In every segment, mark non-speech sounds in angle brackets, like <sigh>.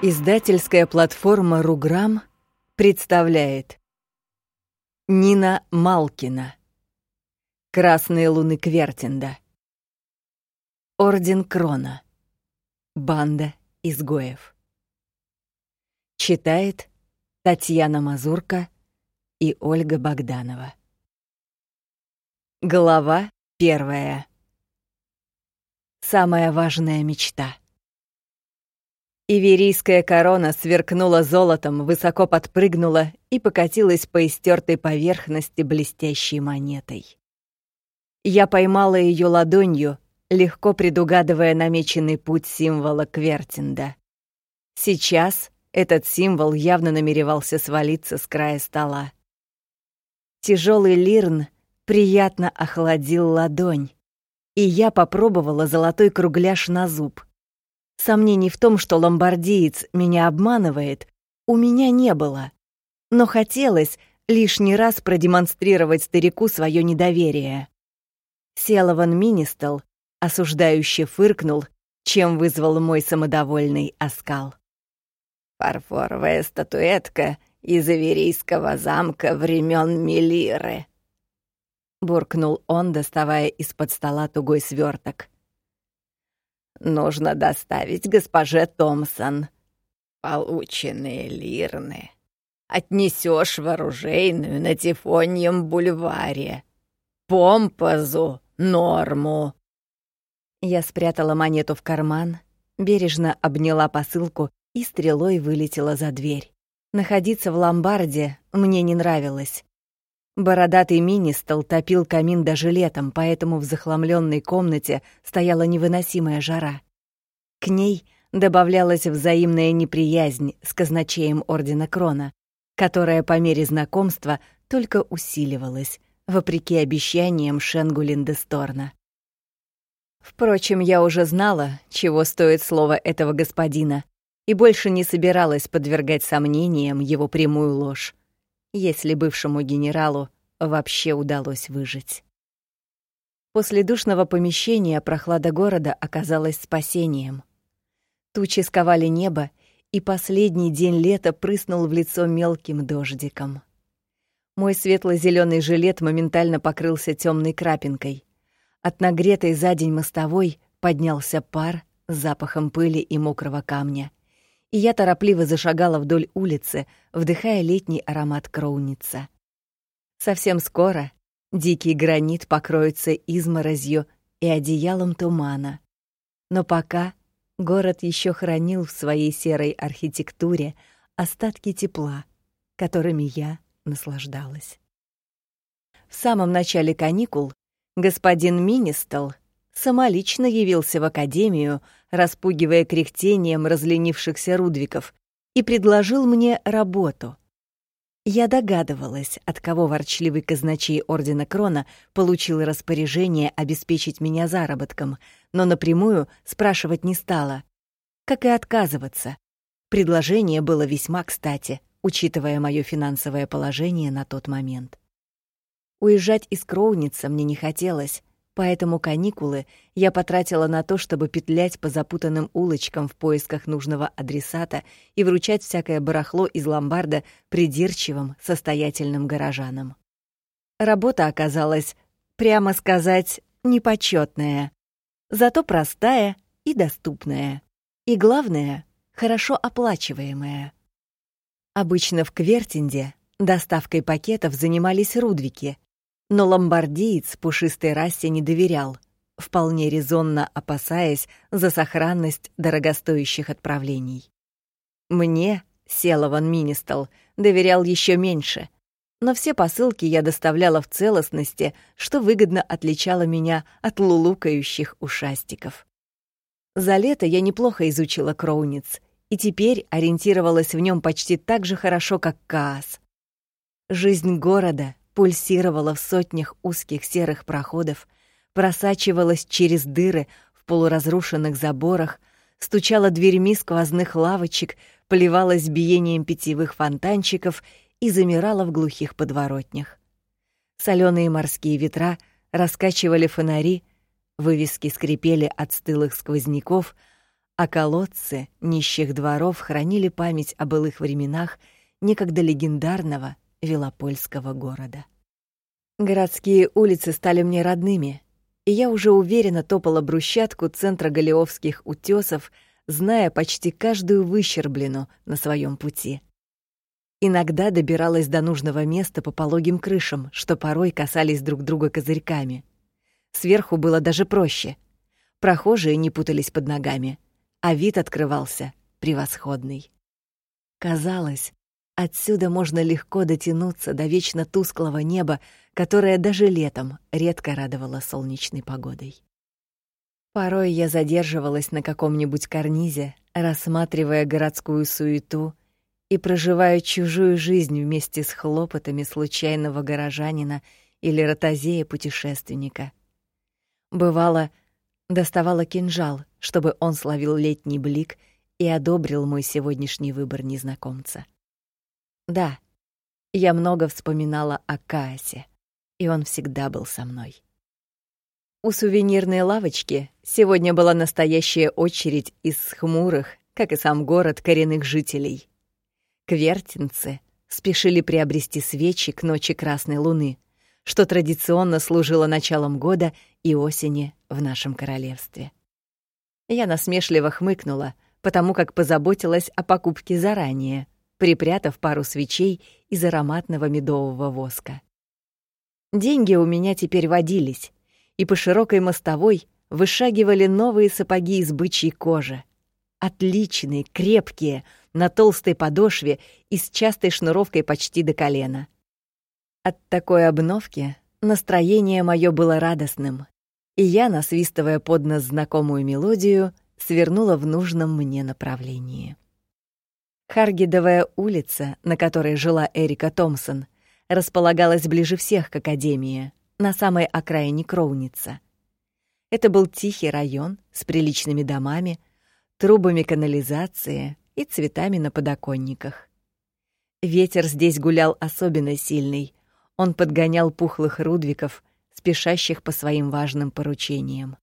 Издательская платформа «Руграм» представляет Нина Малкина. «Красные луны Квертинда» Орден Крона Банда изгоев Читает Татьяна Мазурка и Ольга Богданова. Глава первая. Самая важная мечта — Иверийская корона сверкнула золотом, высоко подпрыгнула и покатилась по истертой поверхности блестящей монетой. Я поймала ее ладонью, легко предугадывая намеченный путь символа Квертинда. Сейчас этот символ явно намеревался свалиться с края стола. Тяжелый лирн приятно охладил ладонь, и я попробовала золотой кругляш на зуб — Сомнений в том, что ломбардиец меня обманывает, у меня не было. Но хотелось лишний раз продемонстрировать старику свое недоверие. Селован Министел осуждающе фыркнул, чем вызвал мой самодовольный оскал. «Фарфоровая статуэтка из Иверийского замка времен Мелиры», — буркнул он, доставая из-под стола тугой сверток нужно доставить госпоже Томпсон. Полученные лирны отнесешь в оружейную на Тифоньем бульваре. Помпозу, норму. Я спрятала монету в карман, бережно обняла посылку и стрелой вылетела за дверь. Находиться в ломбарде мне не нравилось. Бородатый министол топил камин даже летом, поэтому в захламленной комнате стояла невыносимая жара. К ней добавлялась взаимная неприязнь с казначеем Ордена Крона, которая по мере знакомства только усиливалась, вопреки обещаниям Шенгу Линдесторна. Впрочем, я уже знала, чего стоит слово этого господина, и больше не собиралась подвергать сомнениям его прямую ложь если бывшему генералу вообще удалось выжить. После душного помещения прохлада города оказалась спасением. Тучи сковали небо, и последний день лета прыснул в лицо мелким дождиком. Мой светло зеленый жилет моментально покрылся темной крапинкой. От нагретой за день мостовой поднялся пар с запахом пыли и мокрого камня и я торопливо зашагала вдоль улицы, вдыхая летний аромат кроуница. Совсем скоро дикий гранит покроется изморозью и одеялом тумана. Но пока город еще хранил в своей серой архитектуре остатки тепла, которыми я наслаждалась. В самом начале каникул господин Министел самолично явился в академию, распугивая кряхтением разленившихся рудвиков, и предложил мне работу. Я догадывалась, от кого ворчливый казначей Ордена Крона получил распоряжение обеспечить меня заработком, но напрямую спрашивать не стала. Как и отказываться. Предложение было весьма кстати, учитывая мое финансовое положение на тот момент. Уезжать из Кроуница мне не хотелось, Поэтому каникулы я потратила на то, чтобы петлять по запутанным улочкам в поисках нужного адресата и вручать всякое барахло из ломбарда придирчивым, состоятельным горожанам. Работа оказалась, прямо сказать, непочетная, зато простая и доступная. И главное, хорошо оплачиваемая. Обычно в Квертинде доставкой пакетов занимались рудвики, но ломбардиец пушистой расе не доверял, вполне резонно опасаясь за сохранность дорогостоящих отправлений. Мне, Селован Министал, доверял еще меньше, но все посылки я доставляла в целостности, что выгодно отличало меня от лулукающих ушастиков. За лето я неплохо изучила Кроуниц и теперь ориентировалась в нем почти так же хорошо, как Каас. Жизнь города, пульсировала в сотнях узких серых проходов, просачивалась через дыры в полуразрушенных заборах, стучала дверьми сквозных лавочек, поливалась биением питьевых фонтанчиков и замирала в глухих подворотнях. Соленые морские ветра раскачивали фонари, вывески скрипели от стылых сквозняков, а колодцы нищих дворов хранили память о былых временах некогда легендарного Велопольского города. Городские улицы стали мне родными, и я уже уверенно топала брусчатку центра Галиовских утесов, зная почти каждую выщерблену на своем пути. Иногда добиралась до нужного места по пологим крышам, что порой касались друг друга козырьками. Сверху было даже проще. Прохожие не путались под ногами, а вид открывался превосходный. Казалось, отсюда можно легко дотянуться до вечно тусклого неба, которое даже летом редко радовало солнечной погодой. Порой я задерживалась на каком-нибудь карнизе, рассматривая городскую суету и проживая чужую жизнь вместе с хлопотами случайного горожанина или ротозея-путешественника. Бывало, доставала кинжал, чтобы он словил летний блик и одобрил мой сегодняшний выбор незнакомца. Да, я много вспоминала о Каасе, и он всегда был со мной. У сувенирной лавочки сегодня была настоящая очередь из хмурых, как и сам город, коренных жителей. Квертинцы спешили приобрести свечи к ночи Красной Луны, что традиционно служило началом года и осени в нашем королевстве. Я насмешливо хмыкнула, потому как позаботилась о покупке заранее, припрятав пару свечей из ароматного медового воска. Деньги у меня теперь водились, и по широкой мостовой вышагивали новые сапоги из бычьей кожи. Отличные, крепкие, на толстой подошве и с частой шнуровкой почти до колена. От такой обновки настроение мое было радостным, и я, насвистывая под нос знакомую мелодию, свернула в нужном мне направлении. Харгидовая улица, на которой жила Эрика Томпсон, располагалась ближе всех к академии, на самой окраине Кроуница. Это был тихий район с приличными домами, трубами канализации и цветами на подоконниках. Ветер здесь гулял особенно сильный. Он подгонял пухлых рудвиков, спешащих по своим важным поручениям.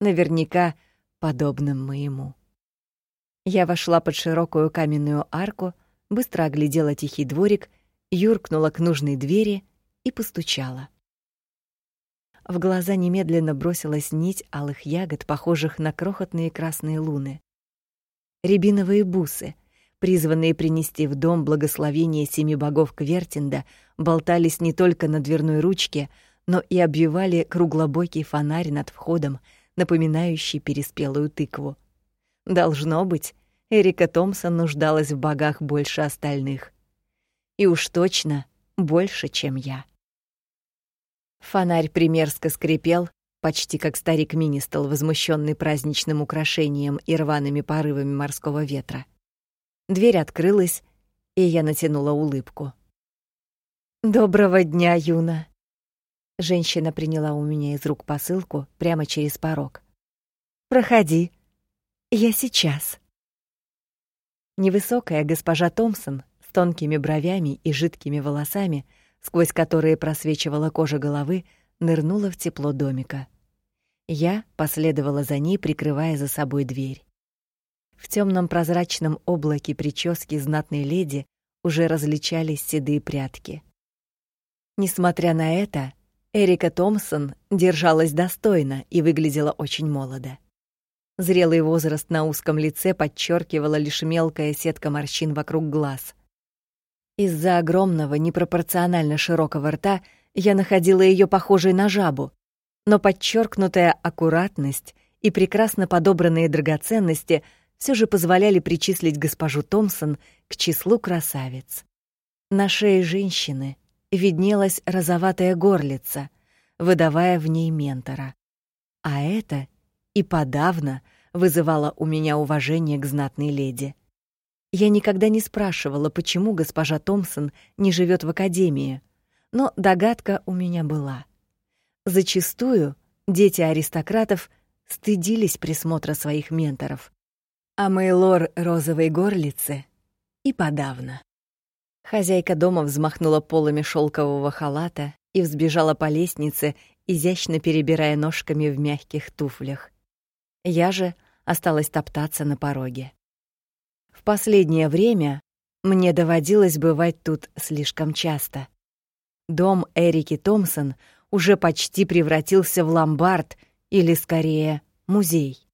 Наверняка подобным моему. Я вошла под широкую каменную арку, быстро оглядела тихий дворик, юркнула к нужной двери и постучала. В глаза немедленно бросилась нить алых ягод, похожих на крохотные красные луны. Рябиновые бусы, призванные принести в дом благословение семи богов Квертинда, болтались не только на дверной ручке, но и обвивали круглобокий фонарь над входом, напоминающий переспелую тыкву. Должно быть, Эрика Томпсон нуждалась в богах больше остальных. И уж точно больше, чем я. Фонарь примерзко скрипел, почти как старик Министал, возмущенный праздничным украшением и рваными порывами морского ветра. Дверь открылась, и я натянула улыбку. «Доброго дня, Юна!» Женщина приняла у меня из рук посылку прямо через порог. «Проходи. Я сейчас». Невысокая госпожа Томпсон с тонкими бровями и жидкими волосами — сквозь которые просвечивала кожа головы, нырнула в тепло домика. Я последовала за ней, прикрывая за собой дверь. В темном прозрачном облаке прически знатной леди уже различались седые прядки. Несмотря на это, Эрика Томпсон держалась достойно и выглядела очень молодо. Зрелый возраст на узком лице подчеркивала лишь мелкая сетка морщин вокруг глаз. Из-за огромного, непропорционально широкого рта я находила ее похожей на жабу, но подчеркнутая аккуратность и прекрасно подобранные драгоценности все же позволяли причислить госпожу Томпсон к числу красавиц. На шее женщины виднелась розоватая горлица, выдавая в ней ментора. А это и подавно вызывало у меня уважение к знатной леди. Я никогда не спрашивала, почему госпожа Томпсон не живет в академии, но догадка у меня была. Зачастую дети аристократов стыдились присмотра своих менторов, а Мейлор розовой горлицы и подавно. Хозяйка дома взмахнула полами шелкового халата и взбежала по лестнице, изящно перебирая ножками в мягких туфлях. Я же осталось топтаться на пороге. В последнее время мне доводилось бывать тут слишком часто. Дом Эрики Томпсон уже почти превратился в ломбард или, скорее, музей.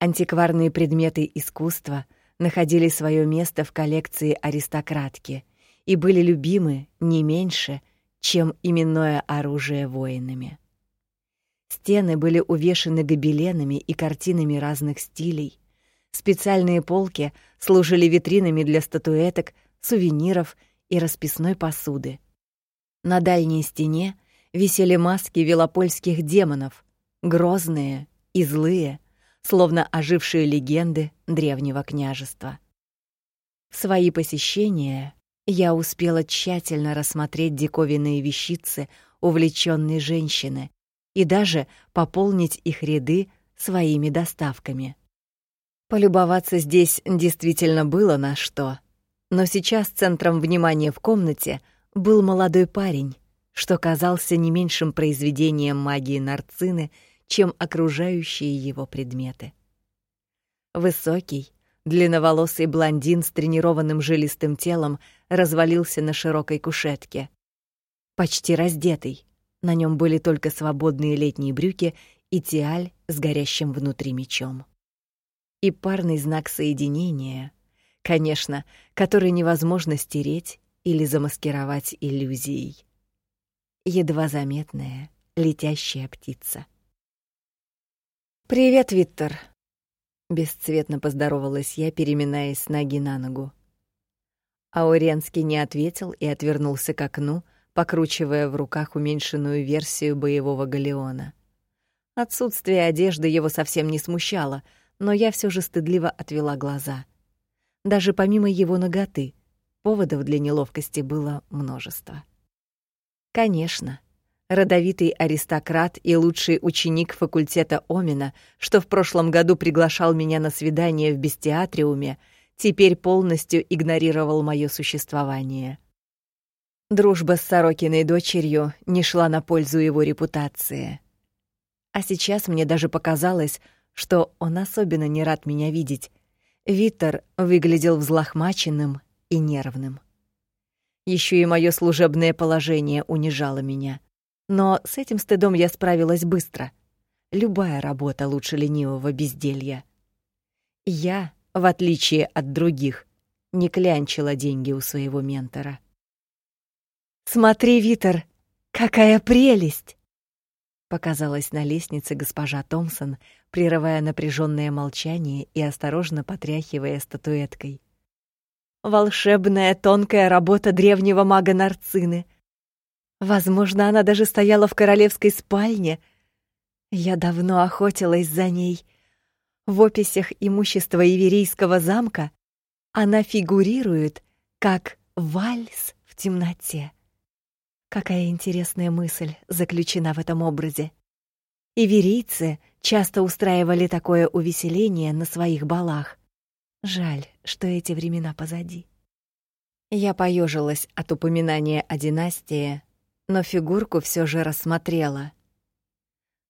Антикварные предметы искусства находили свое место в коллекции аристократки и были любимы не меньше, чем именное оружие воинами. Стены были увешаны гобеленами и картинами разных стилей. Специальные полки служили витринами для статуэток, сувениров и расписной посуды. На дальней стене висели маски велопольских демонов, грозные и злые, словно ожившие легенды древнего княжества. В свои посещения я успела тщательно рассмотреть диковинные вещицы увлечённой женщины и даже пополнить их ряды своими доставками. Полюбоваться здесь действительно было на что. Но сейчас центром внимания в комнате был молодой парень, что казался не меньшим произведением магии Нарцины, чем окружающие его предметы. Высокий, длинноволосый блондин с тренированным жилистым телом развалился на широкой кушетке. Почти раздетый, на нем были только свободные летние брюки и тиаль с горящим внутри мечом. И парный знак соединения, конечно, который невозможно стереть или замаскировать иллюзией. Едва заметная летящая птица. «Привет, Виттер!» Бесцветно поздоровалась я, переминаясь с ноги на ногу. Ауренский не ответил и отвернулся к окну, покручивая в руках уменьшенную версию боевого галеона. Отсутствие одежды его совсем не смущало, но я все же стыдливо отвела глаза. Даже помимо его ноготы, поводов для неловкости было множество. Конечно, родовитый аристократ и лучший ученик факультета Омина, что в прошлом году приглашал меня на свидание в бестиатриуме, теперь полностью игнорировал моё существование. Дружба с Сорокиной дочерью не шла на пользу его репутации. А сейчас мне даже показалось, что он особенно не рад меня видеть. Виттер выглядел взлохмаченным и нервным. Еще и мое служебное положение унижало меня. Но с этим стыдом я справилась быстро. Любая работа лучше ленивого безделья. Я, в отличие от других, не клянчила деньги у своего ментора. «Смотри, Витер, какая прелесть!» Показалась на лестнице госпожа Томпсон, прерывая напряженное молчание и осторожно потряхивая статуэткой. «Волшебная тонкая работа древнего мага Нарцины. Возможно, она даже стояла в королевской спальне. Я давно охотилась за ней. В описях имущества Иверийского замка она фигурирует как вальс в темноте. Какая интересная мысль заключена в этом образе. Иверийцы часто устраивали такое увеселение на своих балах. Жаль, что эти времена позади. Я поежилась от упоминания о династии, но фигурку все же рассмотрела.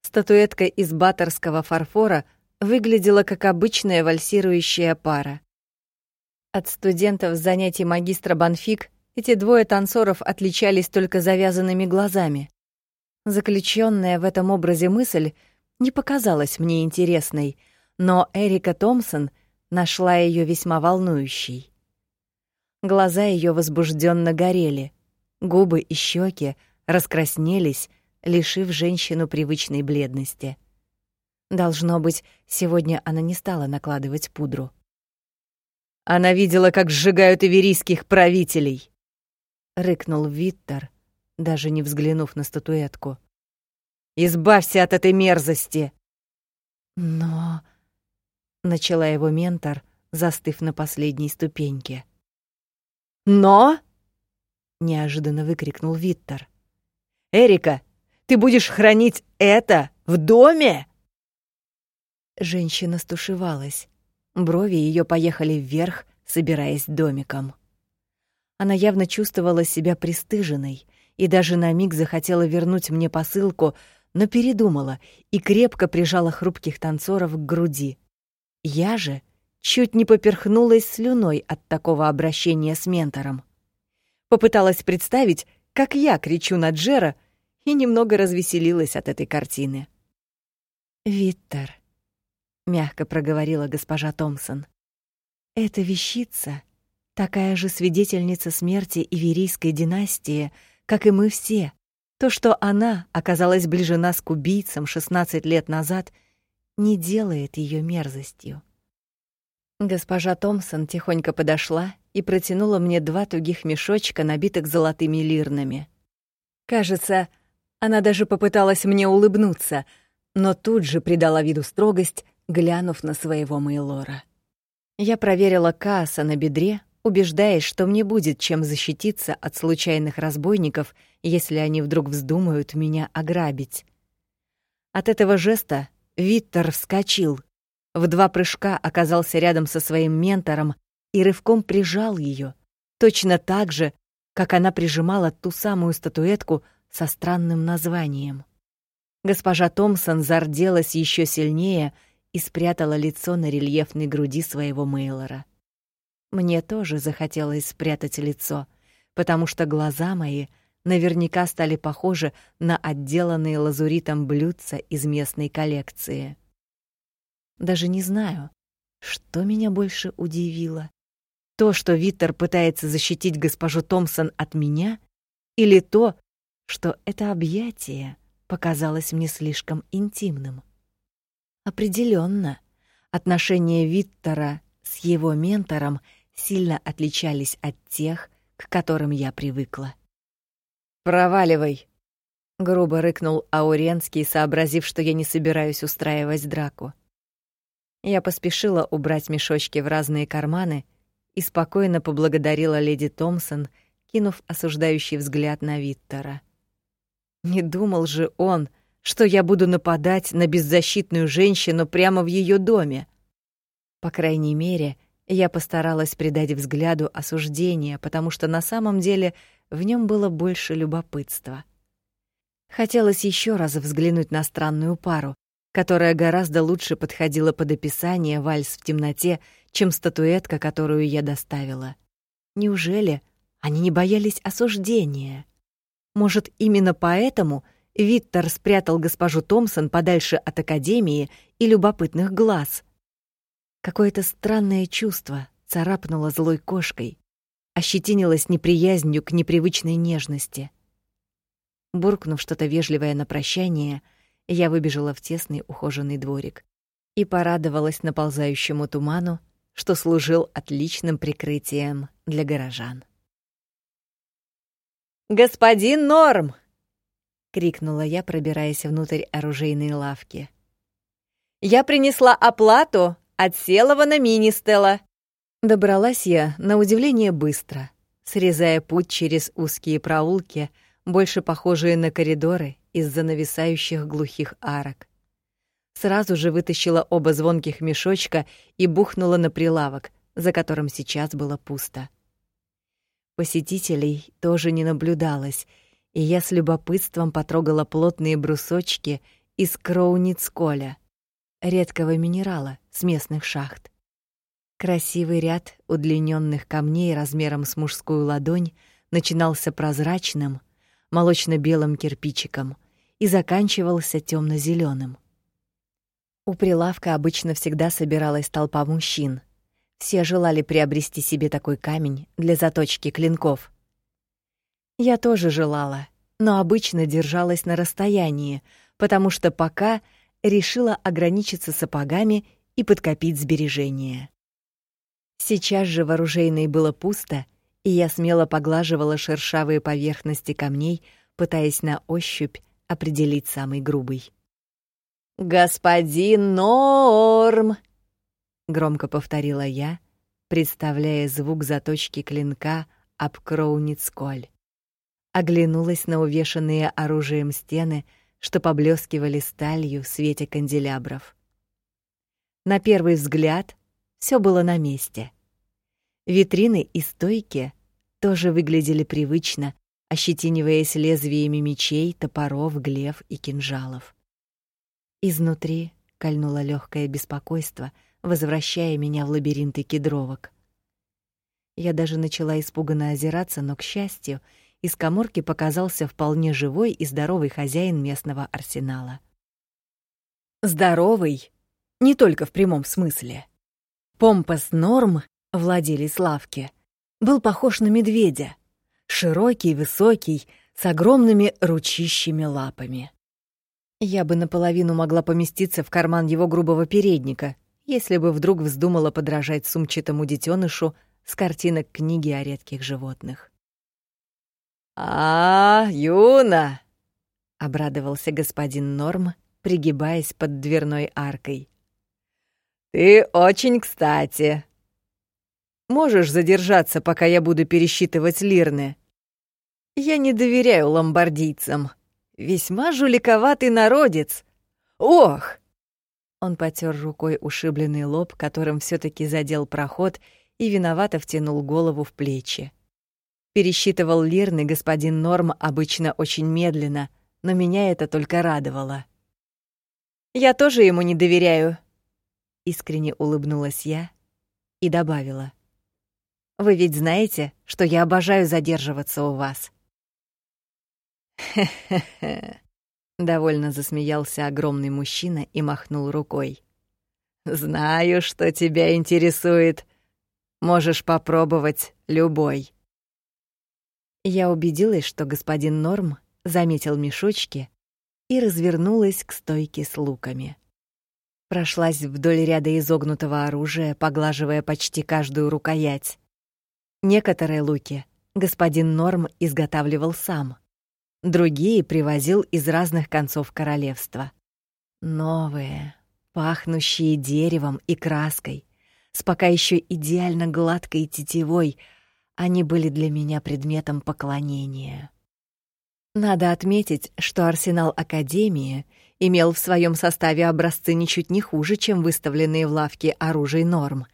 Статуэтка из баторского фарфора выглядела как обычная вальсирующая пара. От студентов занятий магистра Банфик эти двое танцоров отличались только завязанными глазами. Заключенная в этом образе мысль не показалась мне интересной, но Эрика Томпсон нашла ее весьма волнующей. Глаза ее возбужденно горели, губы и щеки раскраснелись, лишив женщину привычной бледности. Должно быть, сегодня она не стала накладывать пудру. Она видела, как сжигают иверийских правителей рыкнул Виттер, даже не взглянув на статуэтку. Избавься от этой мерзости. Но начала его ментор, застыв на последней ступеньке. Но неожиданно выкрикнул Виттер. Эрика, ты будешь хранить это в доме? Женщина стушевалась. Брови ее поехали вверх, собираясь домиком. Она явно чувствовала себя пристыженной и даже на миг захотела вернуть мне посылку, но передумала и крепко прижала хрупких танцоров к груди. Я же чуть не поперхнулась слюной от такого обращения с ментором. Попыталась представить, как я кричу на Джера, и немного развеселилась от этой картины. «Виттер», — мягко проговорила госпожа Томпсон, — «эта вещица такая же свидетельница смерти Иверийской династии, как и мы все. То, что она оказалась ближе нас к убийцам 16 лет назад, не делает ее мерзостью. Госпожа Томпсон тихонько подошла и протянула мне два тугих мешочка, набитых золотыми лирнами. Кажется, она даже попыталась мне улыбнуться, но тут же придала виду строгость, глянув на своего Мейлора. Я проверила Кааса на бедре, убеждаясь, что мне будет чем защититься от случайных разбойников, если они вдруг вздумают меня ограбить. От этого жеста Виттер вскочил, в два прыжка оказался рядом со своим ментором и рывком прижал ее, точно так же, как она прижимала ту самую статуэтку со странным названием. Госпожа Томпсон зарделась еще сильнее и спрятала лицо на рельефной груди своего Мейлора. Мне тоже захотелось спрятать лицо, потому что глаза мои наверняка стали похожи на отделанные лазуритом блюдца из местной коллекции. Даже не знаю, что меня больше удивило. То, что Виттер пытается защитить госпожу Томпсон от меня, или то, что это объятие показалось мне слишком интимным. Определенно, отношения Виттера с его ментором — сильно отличались от тех, к которым я привыкла. «Проваливай!» — грубо рыкнул Ауренский, сообразив, что я не собираюсь устраивать драку. Я поспешила убрать мешочки в разные карманы и спокойно поблагодарила леди Томпсон, кинув осуждающий взгляд на Виттера. Не думал же он, что я буду нападать на беззащитную женщину прямо в ее доме. По крайней мере, — я постаралась придать взгляду осуждение, потому что на самом деле в нем было больше любопытства. Хотелось еще раз взглянуть на странную пару, которая гораздо лучше подходила под описание «Вальс в темноте», чем статуэтка, которую я доставила. Неужели они не боялись осуждения? Может, именно поэтому Виттер спрятал госпожу Томпсон подальше от Академии и любопытных глаз — Какое-то странное чувство царапнуло злой кошкой, ощетинилось неприязнью к непривычной нежности. Буркнув что-то вежливое на прощание, я выбежала в тесный ухоженный дворик и порадовалась наползающему туману, что служил отличным прикрытием для горожан. «Господин Норм!» — крикнула я, пробираясь внутрь оружейной лавки. «Я принесла оплату от Селова на Министела. Добралась я, на удивление, быстро, срезая путь через узкие проулки, больше похожие на коридоры из-за нависающих глухих арок. Сразу же вытащила оба звонких мешочка и бухнула на прилавок, за которым сейчас было пусто. Посетителей тоже не наблюдалось, и я с любопытством потрогала плотные брусочки из кроуницколя — редкого минерала с местных шахт. Красивый ряд удлиненных камней размером с мужскую ладонь начинался прозрачным, молочно-белым кирпичиком и заканчивался темно зеленым У прилавка обычно всегда собиралась толпа мужчин. Все желали приобрести себе такой камень для заточки клинков. Я тоже желала, но обычно держалась на расстоянии, потому что пока — решила ограничиться сапогами и подкопить сбережения. Сейчас же в оружейной было пусто, и я смело поглаживала шершавые поверхности камней, пытаясь на ощупь определить самый грубый. «Господин Норм!» — громко повторила я, представляя звук заточки клинка об Кроуницколь. Оглянулась на увешанные оружием стены — что поблескивали сталью в свете канделябров. На первый взгляд все было на месте. Витрины и стойки тоже выглядели привычно, ощетиниваясь лезвиями мечей, топоров, глев и кинжалов. Изнутри кольнуло легкое беспокойство, возвращая меня в лабиринты кедровок. Я даже начала испуганно озираться, но, к счастью, из каморки показался вполне живой и здоровый хозяин местного арсенала. Здоровый, не только в прямом смысле. Помпас Норм, владелец лавки, был похож на медведя, широкий, высокий, с огромными ручищами лапами. Я бы наполовину могла поместиться в карман его грубого передника, если бы вдруг вздумала подражать сумчатому детенышу с картинок книги о редких животных. «А, Юна!» — обрадовался господин Норм, пригибаясь под дверной аркой. «Ты очень кстати. Можешь задержаться, пока я буду пересчитывать лирны? Я не доверяю ломбардийцам. Весьма жуликоватый народец. Ох!» Он потер рукой ушибленный лоб, которым все таки задел проход, и виновато втянул голову в плечи. Пересчитывал лирны господин Норм обычно очень медленно, но меня это только радовало. «Я тоже ему не доверяю», — искренне улыбнулась я и добавила. «Вы ведь знаете, что я обожаю задерживаться у вас». «Хе-хе-хе», <laughs> — довольно засмеялся огромный мужчина и махнул рукой. «Знаю, что тебя интересует. Можешь попробовать любой». Я убедилась, что господин Норм заметил мешочки и развернулась к стойке с луками. Прошлась вдоль ряда изогнутого оружия, поглаживая почти каждую рукоять. Некоторые луки господин Норм изготавливал сам, другие привозил из разных концов королевства. Новые, пахнущие деревом и краской, с пока еще идеально гладкой тетивой, они были для меня предметом поклонения. Надо отметить, что арсенал Академии имел в своем составе образцы ничуть не хуже, чем выставленные в лавке оружий норм,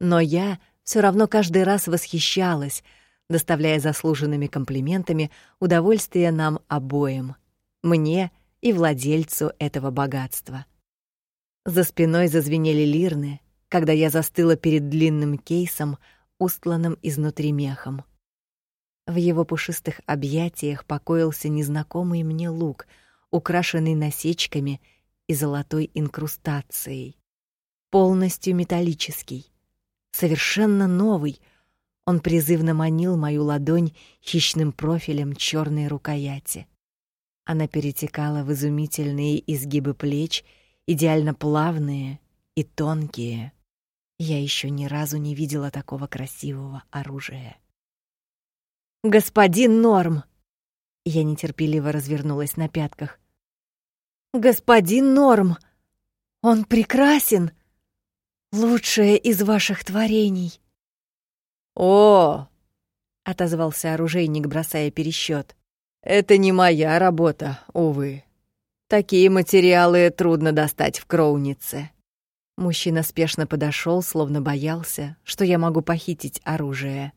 но я все равно каждый раз восхищалась, доставляя заслуженными комплиментами удовольствие нам обоим, мне и владельцу этого богатства. За спиной зазвенели лирны, когда я застыла перед длинным кейсом, устланным изнутри мехом. В его пушистых объятиях покоился незнакомый мне лук, украшенный насечками и золотой инкрустацией. Полностью металлический, совершенно новый. Он призывно манил мою ладонь хищным профилем черной рукояти. Она перетекала в изумительные изгибы плеч, идеально плавные и тонкие. Я еще ни разу не видела такого красивого оружия. Господин Норм. Я нетерпеливо развернулась на пятках. Господин Норм. Он прекрасен. Лучшее из ваших творений. О, отозвался оружейник, бросая пересчет. Это не моя работа, увы. Такие материалы трудно достать в Кроунице. Мужчина спешно подошел, словно боялся, что я могу похитить оружие.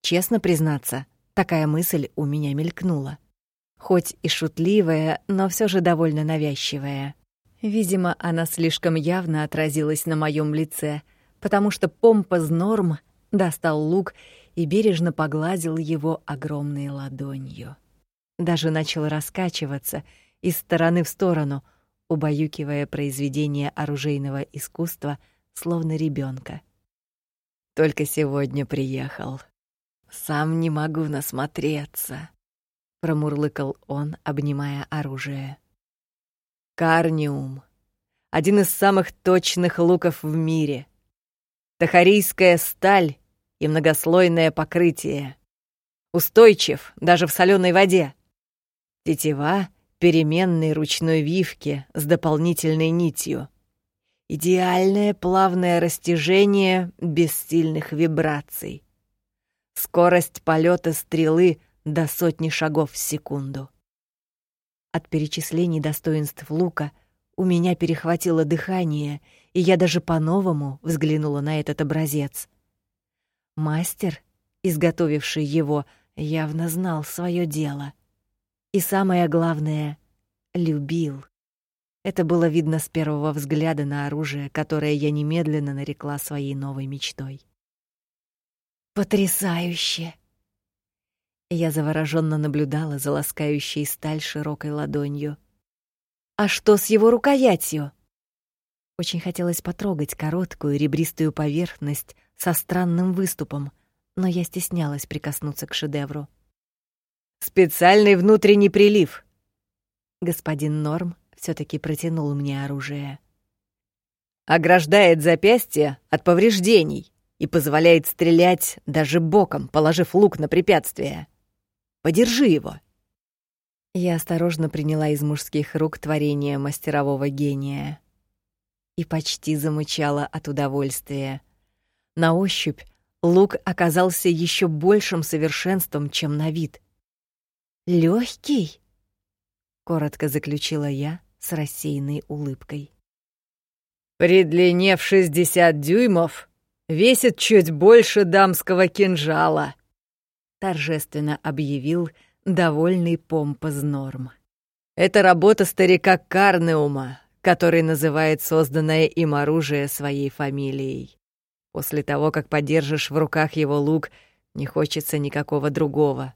Честно признаться, такая мысль у меня мелькнула. Хоть и шутливая, но все же довольно навязчивая. Видимо, она слишком явно отразилась на моем лице, потому что Помпас Норм достал лук и бережно погладил его огромной ладонью. Даже начал раскачиваться из стороны в сторону — убаюкивая произведение оружейного искусства, словно ребенка. Только сегодня приехал. Сам не могу насмотреться, промурлыкал он, обнимая оружие. Карниум один из самых точных луков в мире. Тахарийская сталь и многослойное покрытие. Устойчив даже в соленой воде. Тетива переменной ручной вивки с дополнительной нитью. Идеальное плавное растяжение без сильных вибраций. Скорость полета стрелы до сотни шагов в секунду. От перечислений достоинств лука у меня перехватило дыхание, и я даже по-новому взглянула на этот образец. Мастер, изготовивший его, явно знал свое дело. И самое главное — любил. Это было видно с первого взгляда на оружие, которое я немедленно нарекла своей новой мечтой. Потрясающе! Я завороженно наблюдала за ласкающей сталь широкой ладонью. А что с его рукоятью? Очень хотелось потрогать короткую ребристую поверхность со странным выступом, но я стеснялась прикоснуться к шедевру. Специальный внутренний прилив. Господин Норм все-таки протянул мне оружие. Ограждает запястье от повреждений и позволяет стрелять даже боком, положив лук на препятствие. Подержи его. Я осторожно приняла из мужских рук творение мастерового гения и почти замычала от удовольствия. На ощупь лук оказался еще большим совершенством, чем на вид. Легкий, коротко заключила я, с рассеянной улыбкой. При длине в 60 дюймов весит чуть больше дамского кинжала, торжественно объявил довольный помпоз Норм. Это работа старика Карнеума, который называет созданное им оружие своей фамилией. После того, как подержишь в руках его лук, не хочется никакого другого.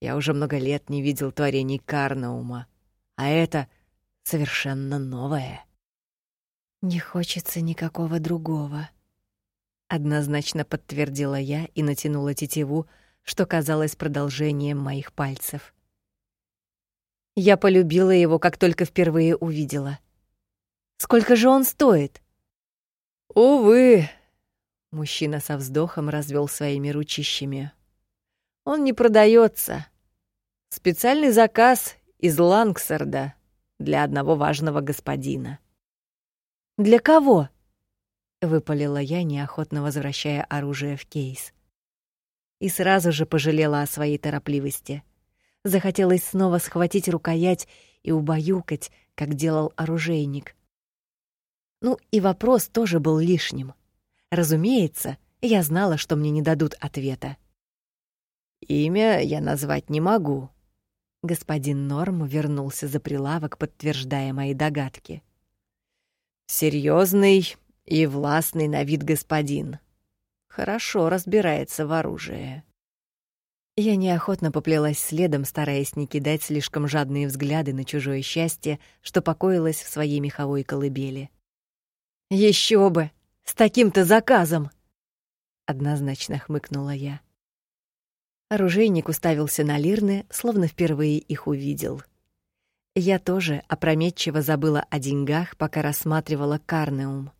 Я уже много лет не видел творений Карнаума, а это совершенно новое. Не хочется никакого другого, однозначно подтвердила я и натянула тетиву, что казалось продолжением моих пальцев. Я полюбила его, как только впервые увидела. Сколько же он стоит? Увы, мужчина со вздохом развел своими ручищами. Он не продается. Специальный заказ из Лангсарда для одного важного господина. Для кого? выпалила я, неохотно возвращая оружие в кейс. И сразу же пожалела о своей торопливости. Захотелось снова схватить рукоять и убаюкать, как делал оружейник. Ну и вопрос тоже был лишним. Разумеется, я знала, что мне не дадут ответа. Имя я назвать не могу. Господин Норм вернулся за прилавок, подтверждая мои догадки. Серьезный и властный на вид господин. Хорошо разбирается в оружии. Я неохотно поплелась следом, стараясь не кидать слишком жадные взгляды на чужое счастье, что покоилось в своей меховой колыбели. Еще бы, с таким-то заказом, однозначно хмыкнула я. Оружейник уставился на лирны, словно впервые их увидел. Я тоже опрометчиво забыла о деньгах, пока рассматривала Карнеум.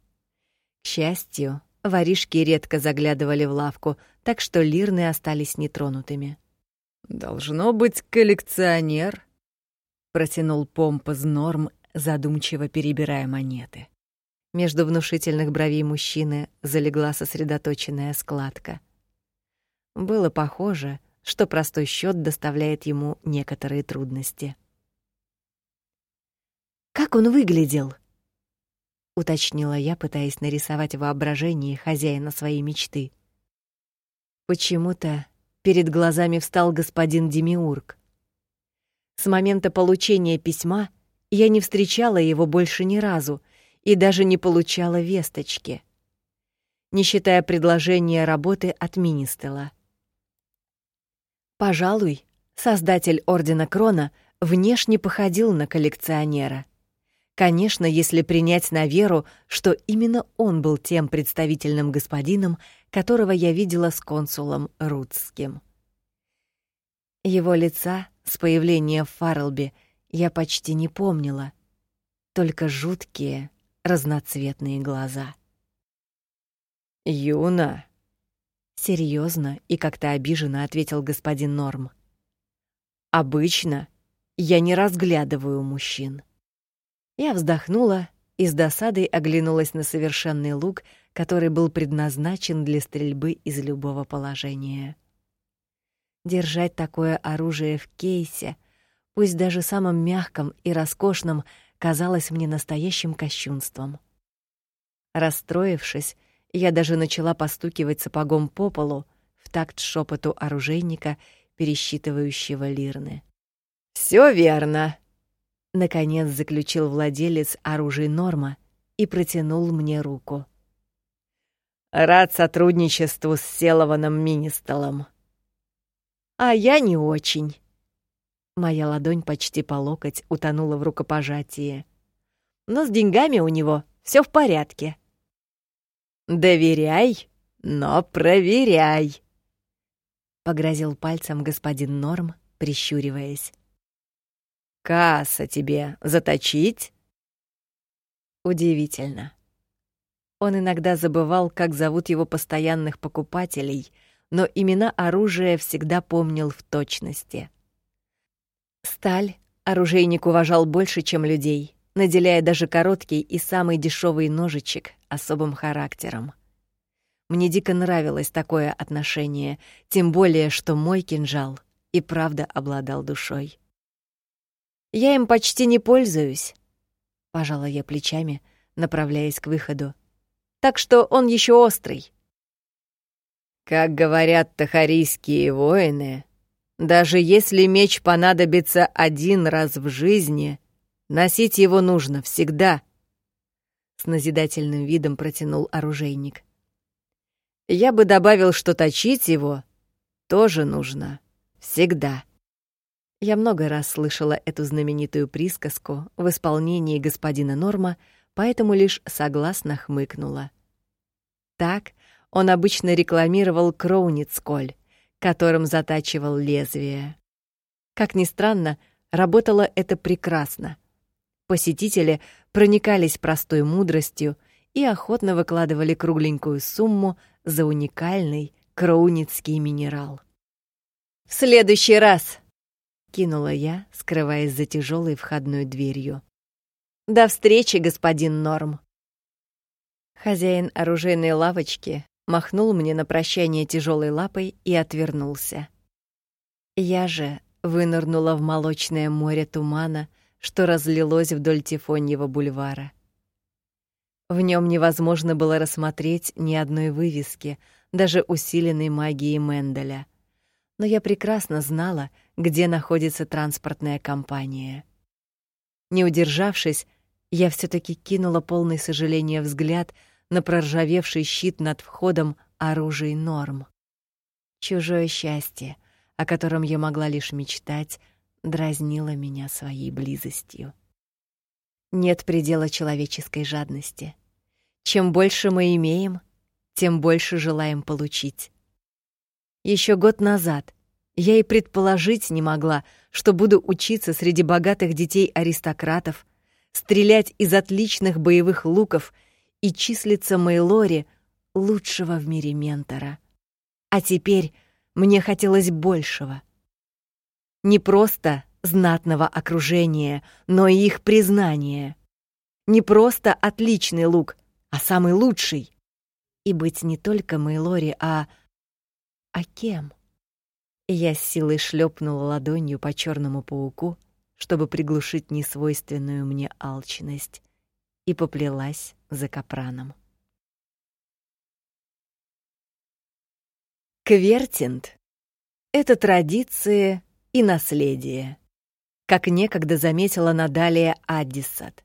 К счастью, воришки редко заглядывали в лавку, так что лирны остались нетронутыми. «Должно быть коллекционер», — протянул помпоз Норм, задумчиво перебирая монеты. Между внушительных бровей мужчины залегла сосредоточенная складка. Было похоже, что простой счет доставляет ему некоторые трудности. «Как он выглядел?» — уточнила я, пытаясь нарисовать воображение хозяина своей мечты. Почему-то перед глазами встал господин Демиург. С момента получения письма я не встречала его больше ни разу и даже не получала весточки, не считая предложения работы от Министела. Пожалуй, создатель Ордена Крона внешне походил на коллекционера. Конечно, если принять на веру, что именно он был тем представительным господином, которого я видела с консулом Рудским. Его лица с появлением в Фарлби я почти не помнила, только жуткие разноцветные глаза. «Юна!» Серьезно и как-то обиженно ответил господин Норм. «Обычно я не разглядываю мужчин». Я вздохнула и с досадой оглянулась на совершенный лук, который был предназначен для стрельбы из любого положения. Держать такое оружие в кейсе, пусть даже самом мягком и роскошном, казалось мне настоящим кощунством. Расстроившись, я даже начала постукивать сапогом по полу, в такт шепоту оружейника, пересчитывающего лирны. Все верно, наконец заключил владелец оружия Норма и протянул мне руку. Рад сотрудничеству с Селованом Министолом. А я не очень. Моя ладонь почти по локоть утонула в рукопожатии. Но с деньгами у него все в порядке. Доверяй, но проверяй. Погрозил пальцем господин Норм, прищуриваясь. Касса тебе заточить? Удивительно. Он иногда забывал, как зовут его постоянных покупателей, но имена оружия всегда помнил в точности. Сталь оружейник уважал больше, чем людей, наделяя даже короткий и самый дешевый ножичек особым характером. Мне дико нравилось такое отношение, тем более, что мой кинжал и правда обладал душой. Я им почти не пользуюсь, пожала я плечами, направляясь к выходу так что он еще острый. Как говорят тахарийские воины, даже если меч понадобится один раз в жизни, носить его нужно всегда. С назидательным видом протянул оружейник. Я бы добавил, что точить его тоже нужно всегда. Я много раз слышала эту знаменитую присказку в исполнении господина Норма, поэтому лишь согласно хмыкнула. Так он обычно рекламировал кроуницколь, которым затачивал лезвие. Как ни странно, работало это прекрасно. Посетители проникались простой мудростью и охотно выкладывали кругленькую сумму за уникальный кроуницкий минерал. «В следующий раз!» — кинула я, скрываясь за тяжелой входной дверью. До встречи, господин Норм. Хозяин оружейной лавочки махнул мне на прощание тяжелой лапой и отвернулся. Я же вынырнула в молочное море тумана, что разлилось вдоль Тифоньего бульвара. В нем невозможно было рассмотреть ни одной вывески, даже усиленной магией Менделя. Но я прекрасно знала, где находится транспортная компания. Не удержавшись, я все таки кинула полный сожаления взгляд на проржавевший щит над входом оружия норм. Чужое счастье, о котором я могла лишь мечтать, дразнило меня своей близостью. Нет предела человеческой жадности. Чем больше мы имеем, тем больше желаем получить. Еще год назад я и предположить не могла, что буду учиться среди богатых детей аристократов, стрелять из отличных боевых луков и числиться Мейлори лучшего в мире ментора. А теперь мне хотелось большего. Не просто знатного окружения, но и их признания. Не просто отличный лук, а самый лучший. И быть не только Мейлори, а... А кем? Я с силой шлепнула ладонью по черному пауку, чтобы приглушить несвойственную мне алчность, и поплелась за капраном. Квертинт — это традиции и наследие, как некогда заметила Надалия Аддисат.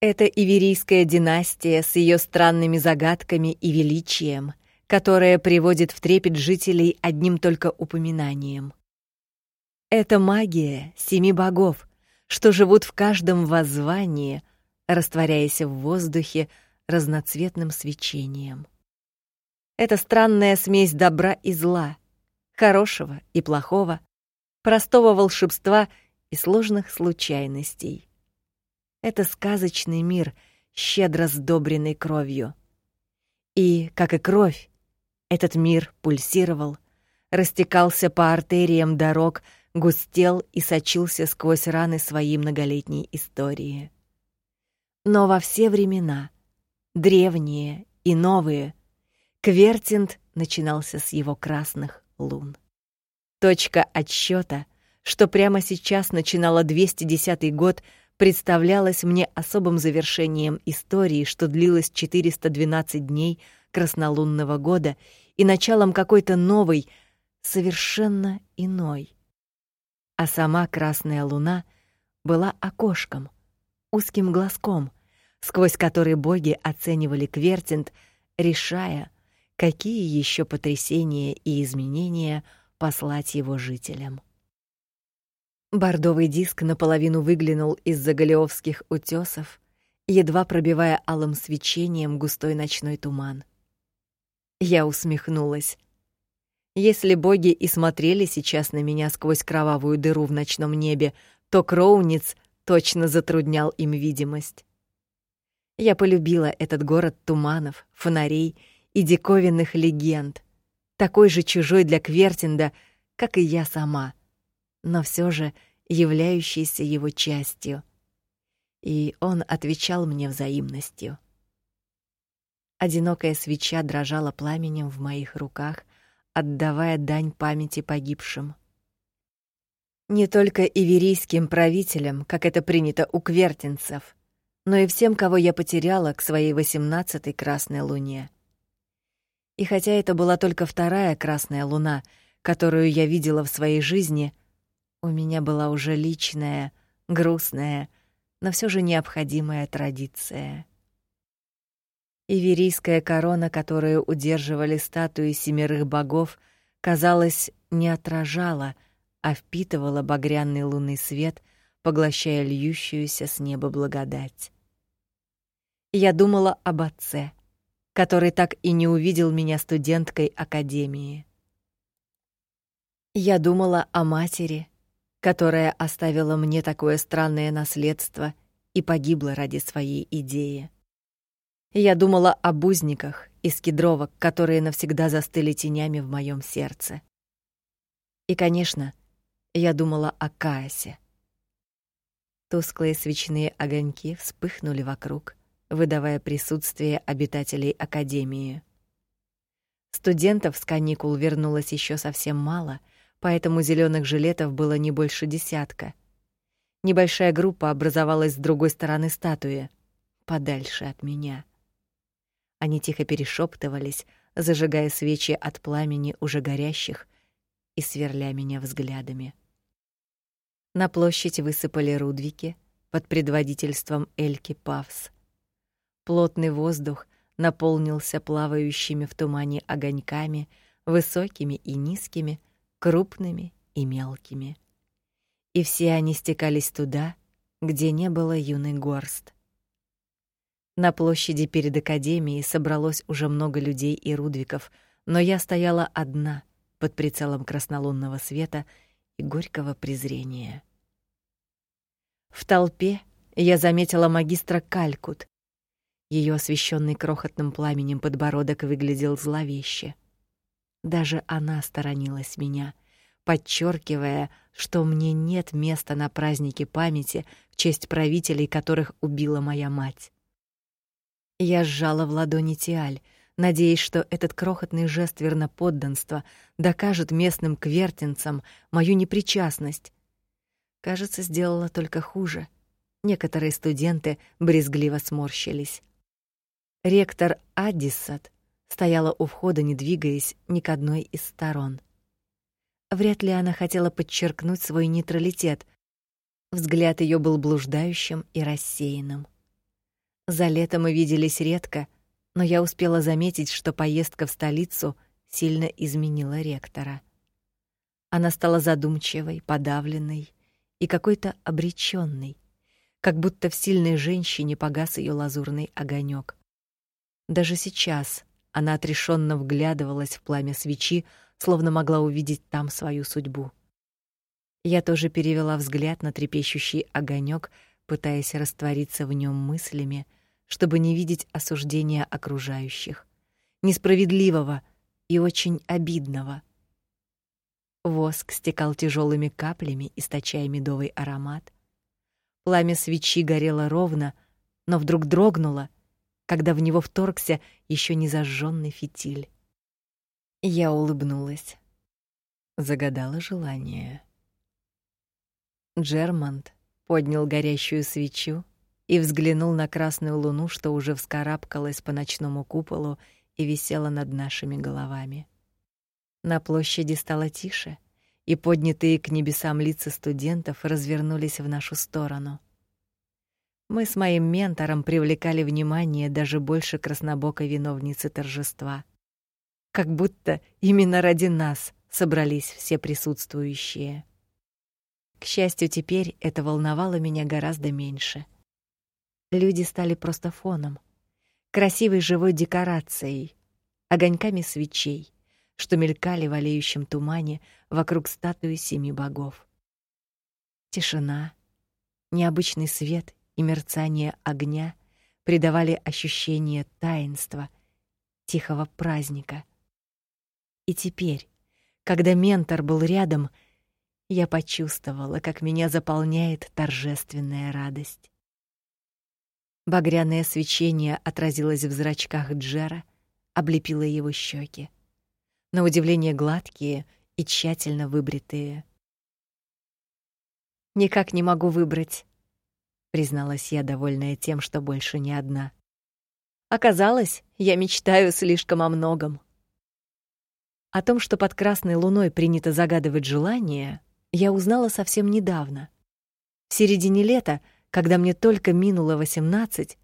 Это иверийская династия с ее странными загадками и величием, которая приводит в трепет жителей одним только упоминанием. Это магия семи богов, что живут в каждом воззвании, растворяясь в воздухе разноцветным свечением. Это странная смесь добра и зла, хорошего и плохого, простого волшебства и сложных случайностей. Это сказочный мир, щедро сдобренный кровью. И, как и кровь, этот мир пульсировал, растекался по артериям дорог, густел и сочился сквозь раны своей многолетней истории. Но во все времена, древние и новые, Квертинт начинался с его красных лун. Точка отсчета, что прямо сейчас начинала 210 год, представлялась мне особым завершением истории, что длилось 412 дней краснолунного года и началом какой-то новой, совершенно иной. А сама красная луна была окошком, узким глазком, сквозь который боги оценивали Квертинт, решая, какие еще потрясения и изменения послать его жителям. Бордовый диск наполовину выглянул из-за галеовских утесов, едва пробивая алым свечением густой ночной туман. Я усмехнулась. Если боги и смотрели сейчас на меня сквозь кровавую дыру в ночном небе, то Кроуниц точно затруднял им видимость. Я полюбила этот город туманов, фонарей и диковинных легенд, такой же чужой для Квертинда, как и я сама — но все же являющийся его частью. И он отвечал мне взаимностью. Одинокая свеча дрожала пламенем в моих руках, отдавая дань памяти погибшим. Не только иверийским правителям, как это принято у квертинцев, но и всем, кого я потеряла к своей восемнадцатой красной луне. И хотя это была только вторая красная луна, которую я видела в своей жизни, у меня была уже личная, грустная, но все же необходимая традиция. Иверийская корона, которую удерживали статуи семерых богов, казалось, не отражала, а впитывала багряный лунный свет, поглощая льющуюся с неба благодать. Я думала об отце, который так и не увидел меня студенткой академии. Я думала о матери, которая оставила мне такое странное наследство и погибла ради своей идеи. Я думала о бузниках из кедровок, которые навсегда застыли тенями в моем сердце. И, конечно, я думала о Каасе. Тусклые свечные огоньки вспыхнули вокруг, выдавая присутствие обитателей академии. Студентов с каникул вернулось еще совсем мало — поэтому зеленых жилетов было не больше десятка. Небольшая группа образовалась с другой стороны статуи, подальше от меня. Они тихо перешептывались, зажигая свечи от пламени уже горящих и сверля меня взглядами. На площадь высыпали рудвики под предводительством Эльки Павс. Плотный воздух наполнился плавающими в тумане огоньками, высокими и низкими, крупными и мелкими. И все они стекались туда, где не было юный горст. На площади перед академией собралось уже много людей и рудвиков, но я стояла одна под прицелом краснолунного света и горького презрения. В толпе я заметила магистра Калькут. Ее освещенный крохотным пламенем подбородок выглядел зловеще. Даже она сторонилась меня, подчеркивая, что мне нет места на празднике памяти в честь правителей, которых убила моя мать. Я сжала в ладони тиаль, надеясь, что этот крохотный жест верноподданства докажет местным квертинцам мою непричастность. Кажется, сделала только хуже. Некоторые студенты брезгливо сморщились. Ректор Аддисат стояла у входа, не двигаясь ни к одной из сторон. Вряд ли она хотела подчеркнуть свой нейтралитет. Взгляд ее был блуждающим и рассеянным. За лето мы виделись редко, но я успела заметить, что поездка в столицу сильно изменила ректора. Она стала задумчивой, подавленной и какой-то обречённой, как будто в сильной женщине погас ее лазурный огонек. Даже сейчас она отрешенно вглядывалась в пламя свечи, словно могла увидеть там свою судьбу. Я тоже перевела взгляд на трепещущий огонек, пытаясь раствориться в нем мыслями, чтобы не видеть осуждения окружающих, несправедливого и очень обидного. Воск стекал тяжелыми каплями, источая медовый аромат. Пламя свечи горело ровно, но вдруг дрогнуло, когда в него вторгся еще не зажженный фитиль. Я улыбнулась. Загадала желание. Джермонт поднял горящую свечу и взглянул на красную луну, что уже вскарабкалась по ночному куполу и висела над нашими головами. На площади стало тише, и поднятые к небесам лица студентов развернулись в нашу сторону. Мы с моим ментором привлекали внимание даже больше краснобокой виновницы торжества. Как будто именно ради нас собрались все присутствующие. К счастью, теперь это волновало меня гораздо меньше. Люди стали просто фоном, красивой живой декорацией, огоньками свечей, что мелькали в олеющем тумане вокруг статуи семи богов. Тишина, необычный свет и мерцание огня придавали ощущение таинства, тихого праздника. И теперь, когда ментор был рядом, я почувствовала, как меня заполняет торжественная радость. Багряное свечение отразилось в зрачках Джера, облепило его щеки. На удивление гладкие и тщательно выбритые. Никак не могу выбрать, призналась я, довольная тем, что больше не одна. Оказалось, я мечтаю слишком о многом. О том, что под красной луной принято загадывать желания, я узнала совсем недавно. В середине лета, когда мне только минуло восемнадцать,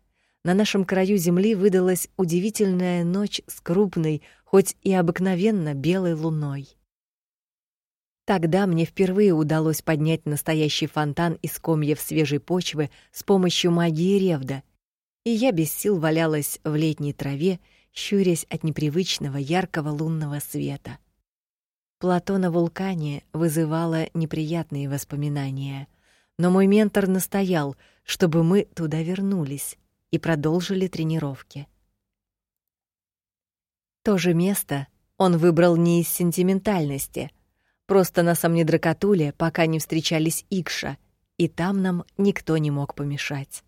на нашем краю земли выдалась удивительная ночь с крупной, хоть и обыкновенно белой луной. Тогда мне впервые удалось поднять настоящий фонтан из комьев свежей почвы с помощью магии Ревда, и я без сил валялась в летней траве, щурясь от непривычного яркого лунного света. Плато на вулкане вызывало неприятные воспоминания, но мой ментор настоял, чтобы мы туда вернулись и продолжили тренировки. То же место он выбрал не из сентиментальности — Просто на Самнедракатуле пока не встречались Икша, и там нам никто не мог помешать.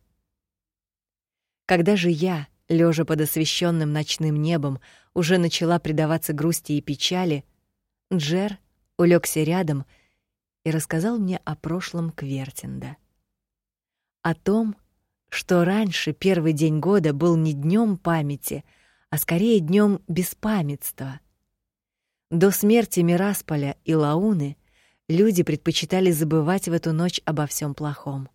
Когда же я, лежа под освещенным ночным небом, уже начала предаваться грусти и печали, Джер улегся рядом и рассказал мне о прошлом Квертинда. О том, что раньше первый день года был не днем памяти, а скорее днем беспамятства — до смерти Мирасполя и Лауны люди предпочитали забывать в эту ночь обо всем плохом.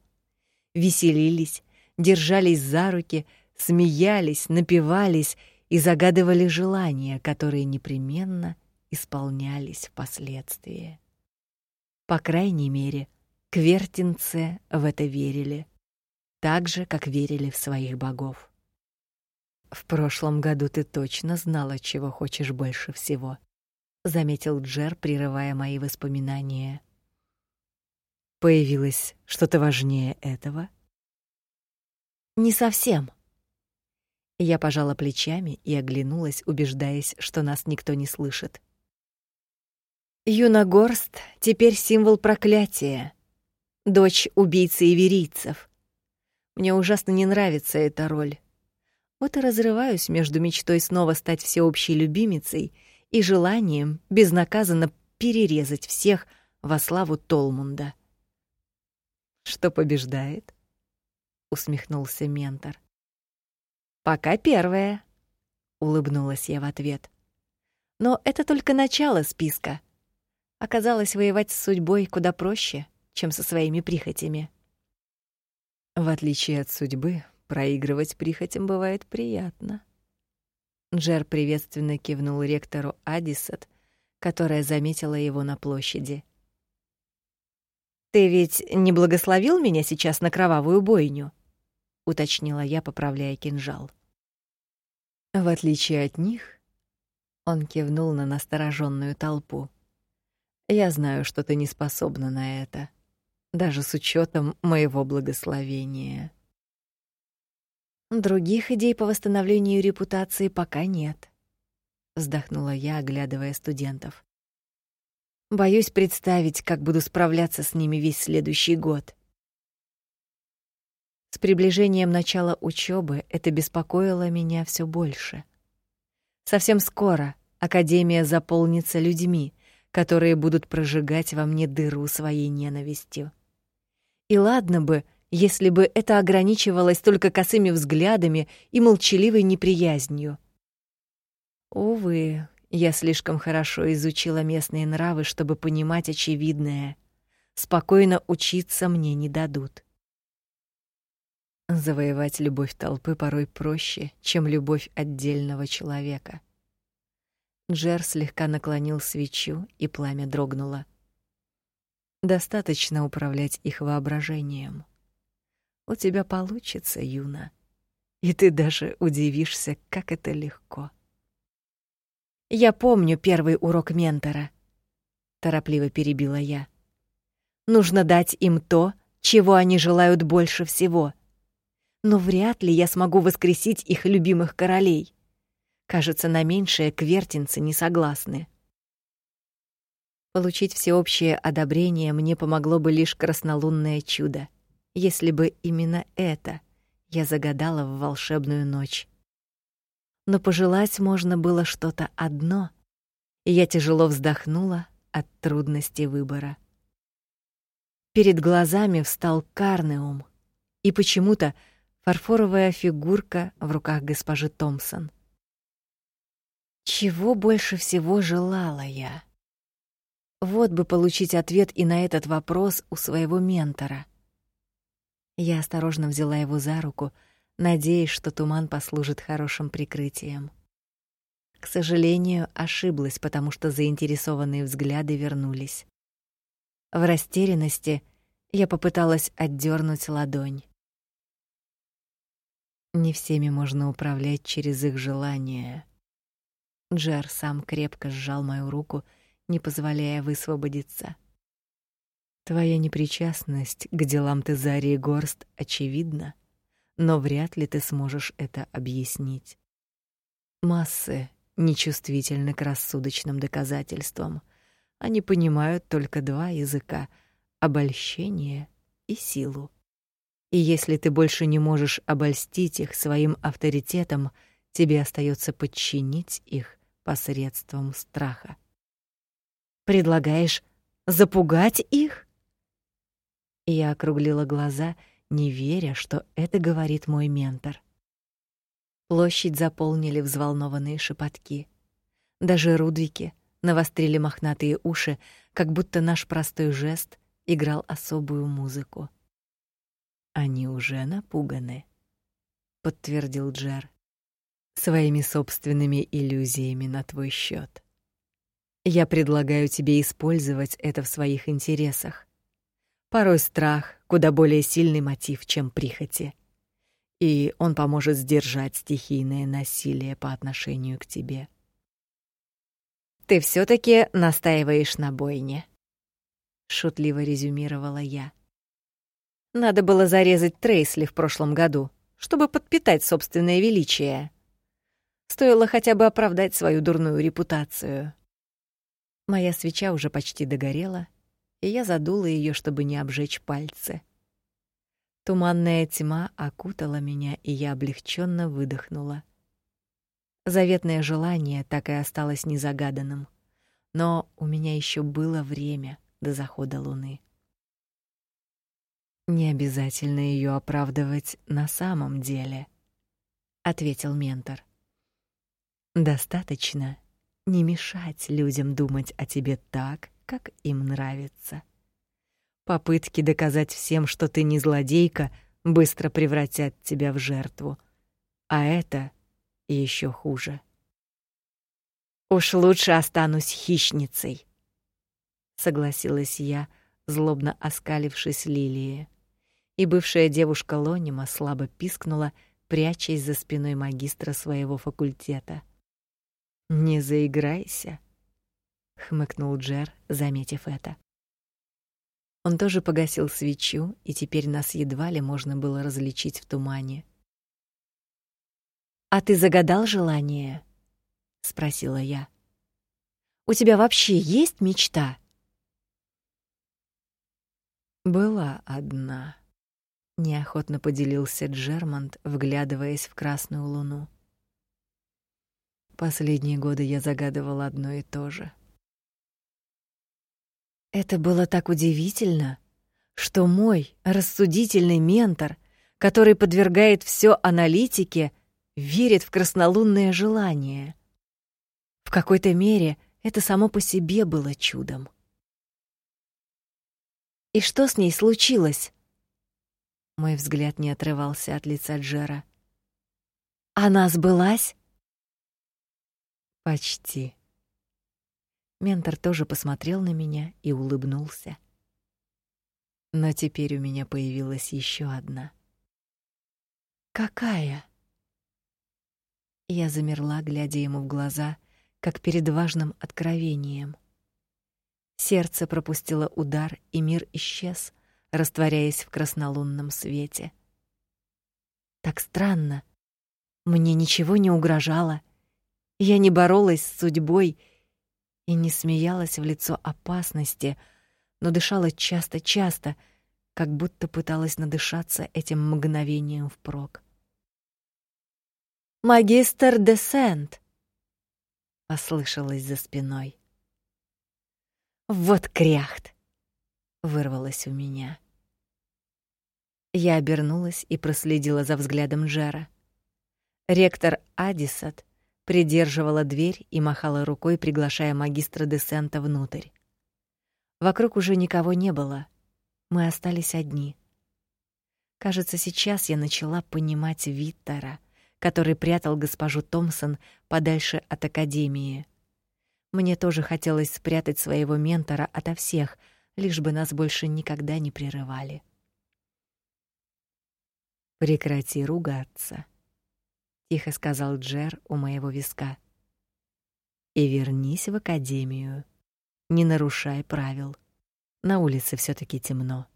Веселились, держались за руки, смеялись, напивались и загадывали желания, которые непременно исполнялись впоследствии. По крайней мере, квертинцы в это верили, так же, как верили в своих богов. В прошлом году ты точно знала, чего хочешь больше всего, заметил Джер, прерывая мои воспоминания. Появилось что-то важнее этого? Не совсем. Я пожала плечами и оглянулась, убеждаясь, что нас никто не слышит. Юнагорст теперь символ проклятия, дочь убийцы иверийцев. Мне ужасно не нравится эта роль. Вот и разрываюсь между мечтой снова стать всеобщей любимицей и желанием безнаказанно перерезать всех во славу Толмунда. Что побеждает? усмехнулся ментор. Пока первое, улыбнулась я в ответ. Но это только начало списка. Оказалось, воевать с судьбой куда проще, чем со своими прихотями. В отличие от судьбы, проигрывать прихотям бывает приятно. Джер приветственно кивнул ректору Адисет, которая заметила его на площади. Ты ведь не благословил меня сейчас на кровавую бойню, уточнила я, поправляя кинжал. В отличие от них, он кивнул на настороженную толпу. Я знаю, что ты не способна на это, даже с учетом моего благословения. Других идей по восстановлению репутации пока нет, вздохнула я, оглядывая студентов. Боюсь представить, как буду справляться с ними весь следующий год. С приближением начала учебы это беспокоило меня все больше. Совсем скоро академия заполнится людьми, которые будут прожигать во мне дыру своей ненавистью. И ладно бы, если бы это ограничивалось только косыми взглядами и молчаливой неприязнью. Увы, я слишком хорошо изучила местные нравы, чтобы понимать очевидное. Спокойно учиться мне не дадут. Завоевать любовь толпы порой проще, чем любовь отдельного человека. Джер слегка наклонил свечу, и пламя дрогнуло. Достаточно управлять их воображением. У тебя получится, Юна. И ты даже удивишься, как это легко. Я помню первый урок ментора, торопливо перебила я. Нужно дать им то, чего они желают больше всего. Но вряд ли я смогу воскресить их любимых королей. Кажется, на меньшее квертинцы не согласны. Получить всеобщее одобрение мне помогло бы лишь краснолунное чудо, если бы именно это я загадала в волшебную ночь но пожелать можно было что-то одно, и я тяжело вздохнула от трудности выбора. Перед глазами встал Карнеум, и почему-то фарфоровая фигурка в руках госпожи Томпсон. Чего больше всего желала я? Вот бы получить ответ и на этот вопрос у своего ментора. Я осторожно взяла его за руку, надеясь, что туман послужит хорошим прикрытием. К сожалению, ошиблась, потому что заинтересованные взгляды вернулись. В растерянности я попыталась отдернуть ладонь. Не всеми можно управлять через их желания. Джер сам крепко сжал мою руку, не позволяя высвободиться. Твоя непричастность к делам Тезарии Горст очевидна но вряд ли ты сможешь это объяснить. Массы нечувствительны к рассудочным доказательствам. Они понимают только два языка — обольщение и силу. И если ты больше не можешь обольстить их своим авторитетом, тебе остается подчинить их посредством страха. Предлагаешь запугать их? Я округлила глаза не веря, что это говорит мой ментор. Площадь заполнили взволнованные шепотки. Даже Рудвики навострили мохнатые уши, как будто наш простой жест играл особую музыку. Они уже напуганы, подтвердил Джер своими собственными иллюзиями на твой счет. Я предлагаю тебе использовать это в своих интересах. Порой страх куда более сильный мотив, чем прихоти. И он поможет сдержать стихийное насилие по отношению к тебе. Ты все таки настаиваешь на бойне, шутливо резюмировала я. Надо было зарезать Трейсли в прошлом году, чтобы подпитать собственное величие. Стоило хотя бы оправдать свою дурную репутацию. Моя свеча уже почти догорела, и я задула ее, чтобы не обжечь пальцы. Туманная тьма окутала меня, и я облегченно выдохнула. Заветное желание так и осталось незагаданным, но у меня еще было время до захода луны. Не обязательно ее оправдывать на самом деле, ответил ментор. Достаточно не мешать людям думать о тебе так, как им нравится. Попытки доказать всем, что ты не злодейка, быстро превратят тебя в жертву. А это еще хуже. Уж лучше останусь хищницей, согласилась я, злобно оскалившись Лилии. И бывшая девушка Лонима слабо пискнула, прячась за спиной магистра своего факультета. Не заиграйся, хмыкнул Джер, заметив это. Он тоже погасил свечу, и теперь нас едва ли можно было различить в тумане. А ты загадал желание? спросила я. У тебя вообще есть мечта? Была одна. Неохотно поделился Джермонт, вглядываясь в красную луну. Последние годы я загадывал одно и то же. Это было так удивительно, что мой рассудительный ментор, который подвергает все аналитике, верит в краснолунное желание. В какой-то мере это само по себе было чудом. И что с ней случилось? Мой взгляд не отрывался от лица Джера. Она сбылась? Почти. Ментор тоже посмотрел на меня и улыбнулся. Но теперь у меня появилась еще одна. Какая? Я замерла, глядя ему в глаза, как перед важным откровением. Сердце пропустило удар, и мир исчез, растворяясь в краснолунном свете. Так странно. Мне ничего не угрожало. Я не боролась с судьбой и не смеялась в лицо опасности, но дышала часто-часто, как будто пыталась надышаться этим мгновением впрок. «Магистр Десент!» — послышалось за спиной. «Вот кряхт!» — вырвалось у меня. Я обернулась и проследила за взглядом Джера. Ректор Адисат придерживала дверь и махала рукой, приглашая магистра Десента внутрь. Вокруг уже никого не было. Мы остались одни. Кажется, сейчас я начала понимать Виттера, который прятал госпожу Томпсон подальше от академии. Мне тоже хотелось спрятать своего ментора ото всех, лишь бы нас больше никогда не прерывали. Прекрати ругаться тихо сказал Джер у моего виска. И вернись в академию. Не нарушай правил. На улице все таки темно.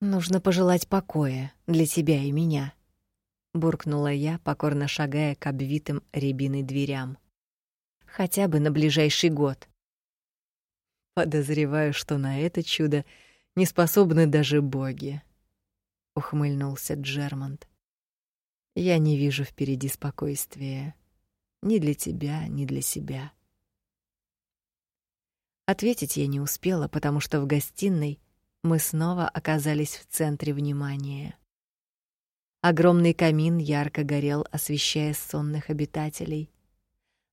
Нужно пожелать покоя для тебя и меня, буркнула я, покорно шагая к обвитым рябиной дверям. Хотя бы на ближайший год. Подозреваю, что на это чудо не способны даже боги, ухмыльнулся Джермонт. Я не вижу впереди спокойствия ни для тебя, ни для себя. Ответить я не успела, потому что в гостиной мы снова оказались в центре внимания. Огромный камин ярко горел, освещая сонных обитателей.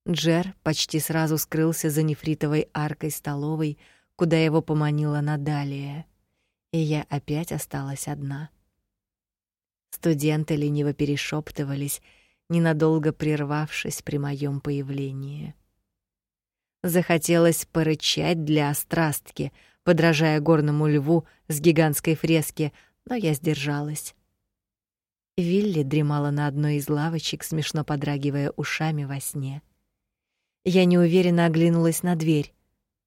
Джер почти сразу скрылся за нефритовой аркой столовой, куда его поманила Надалия, и я опять осталась одна. Студенты лениво перешептывались, ненадолго прервавшись при моем появлении. Захотелось порычать для острастки, подражая горному льву с гигантской фрески, но я сдержалась. Вилли дремала на одной из лавочек, смешно подрагивая ушами во сне. Я неуверенно оглянулась на дверь.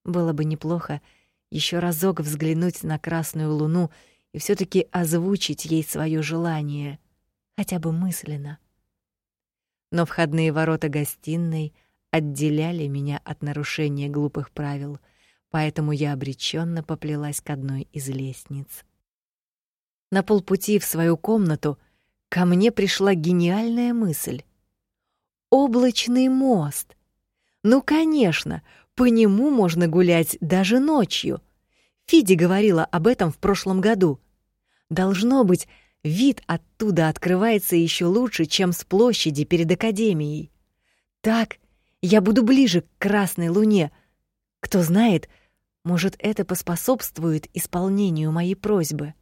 Было бы неплохо еще разок взглянуть на красную луну и все таки озвучить ей свое желание, хотя бы мысленно. Но входные ворота гостиной отделяли меня от нарушения глупых правил, поэтому я обреченно поплелась к одной из лестниц. На полпути в свою комнату ко мне пришла гениальная мысль. Облачный мост. Ну, конечно, по нему можно гулять даже ночью. Фиди говорила об этом в прошлом году. Должно быть, вид оттуда открывается еще лучше, чем с площади перед академией. Так я буду ближе к красной луне. Кто знает, может, это поспособствует исполнению моей просьбы.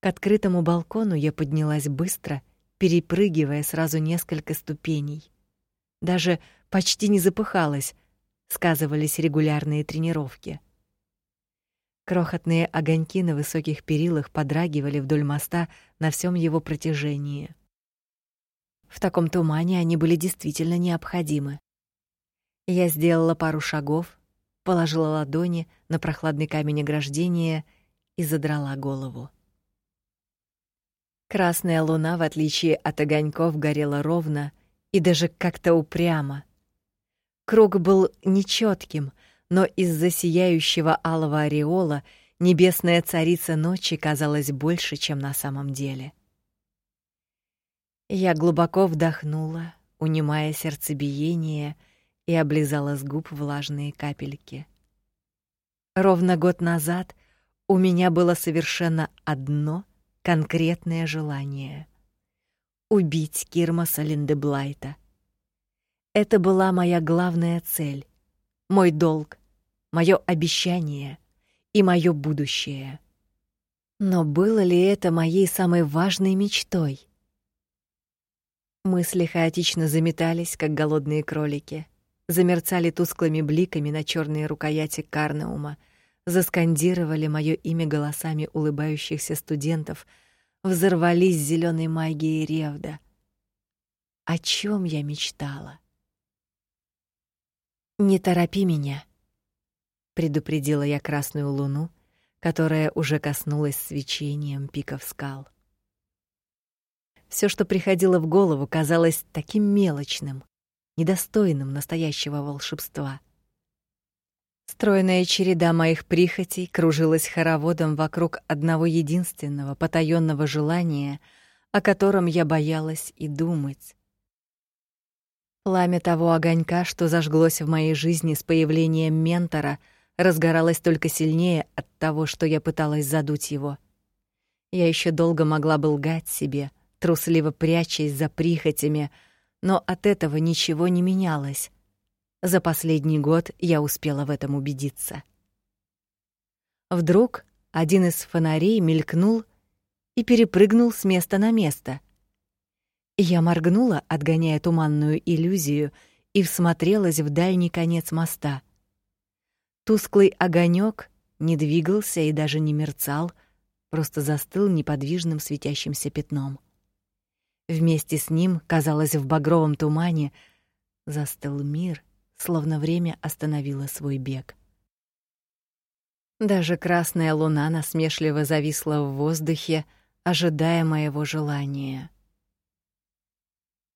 К открытому балкону я поднялась быстро, перепрыгивая сразу несколько ступеней. Даже почти не запыхалась, сказывались регулярные тренировки. Крохотные огоньки на высоких перилах подрагивали вдоль моста на всем его протяжении. В таком тумане они были действительно необходимы. Я сделала пару шагов, положила ладони на прохладный камень ограждения и задрала голову. Красная луна, в отличие от огоньков, горела ровно и даже как-то упрямо. Круг был нечетким, но из-за сияющего алого ореола небесная царица ночи казалась больше, чем на самом деле. Я глубоко вдохнула, унимая сердцебиение, и облизала с губ влажные капельки. Ровно год назад у меня было совершенно одно конкретное желание — убить Кирмаса Линдеблайта. Это была моя главная цель, мой долг, мое обещание и мое будущее. Но было ли это моей самой важной мечтой? Мысли хаотично заметались, как голодные кролики, замерцали тусклыми бликами на черные рукояти Карнаума, заскандировали мое имя голосами улыбающихся студентов, взорвались зеленой магией Ревда. О чем я мечтала? Не торопи меня, предупредила я красную луну, которая уже коснулась свечением пиков скал. Все, что приходило в голову, казалось таким мелочным, недостойным настоящего волшебства. Стройная череда моих прихотей кружилась хороводом вокруг одного единственного потаённого желания, о котором я боялась и думать. Пламя того огонька, что зажглось в моей жизни с появлением ментора, разгоралось только сильнее от того, что я пыталась задуть его. Я еще долго могла бы лгать себе — трусливо прячась за прихотями, но от этого ничего не менялось. За последний год я успела в этом убедиться. Вдруг один из фонарей мелькнул и перепрыгнул с места на место. Я моргнула, отгоняя туманную иллюзию, и всмотрелась в дальний конец моста. Тусклый огонек не двигался и даже не мерцал, просто застыл неподвижным светящимся пятном. Вместе с ним, казалось, в багровом тумане застыл мир, словно время остановило свой бег. Даже красная луна насмешливо зависла в воздухе, ожидая моего желания.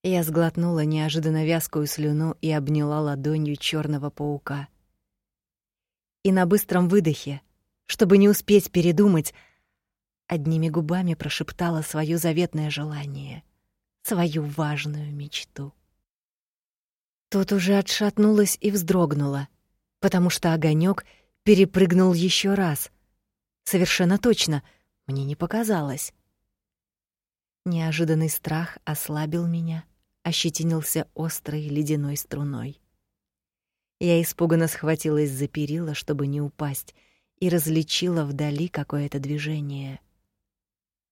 Я сглотнула неожиданно вязкую слюну и обняла ладонью черного паука. И на быстром выдохе, чтобы не успеть передумать, одними губами прошептала свое заветное желание — свою важную мечту. Тут уже отшатнулась и вздрогнула, потому что огонек перепрыгнул еще раз. Совершенно точно, мне не показалось. Неожиданный страх ослабил меня, ощетинился острой ледяной струной. Я испуганно схватилась за перила, чтобы не упасть, и различила вдали какое-то движение.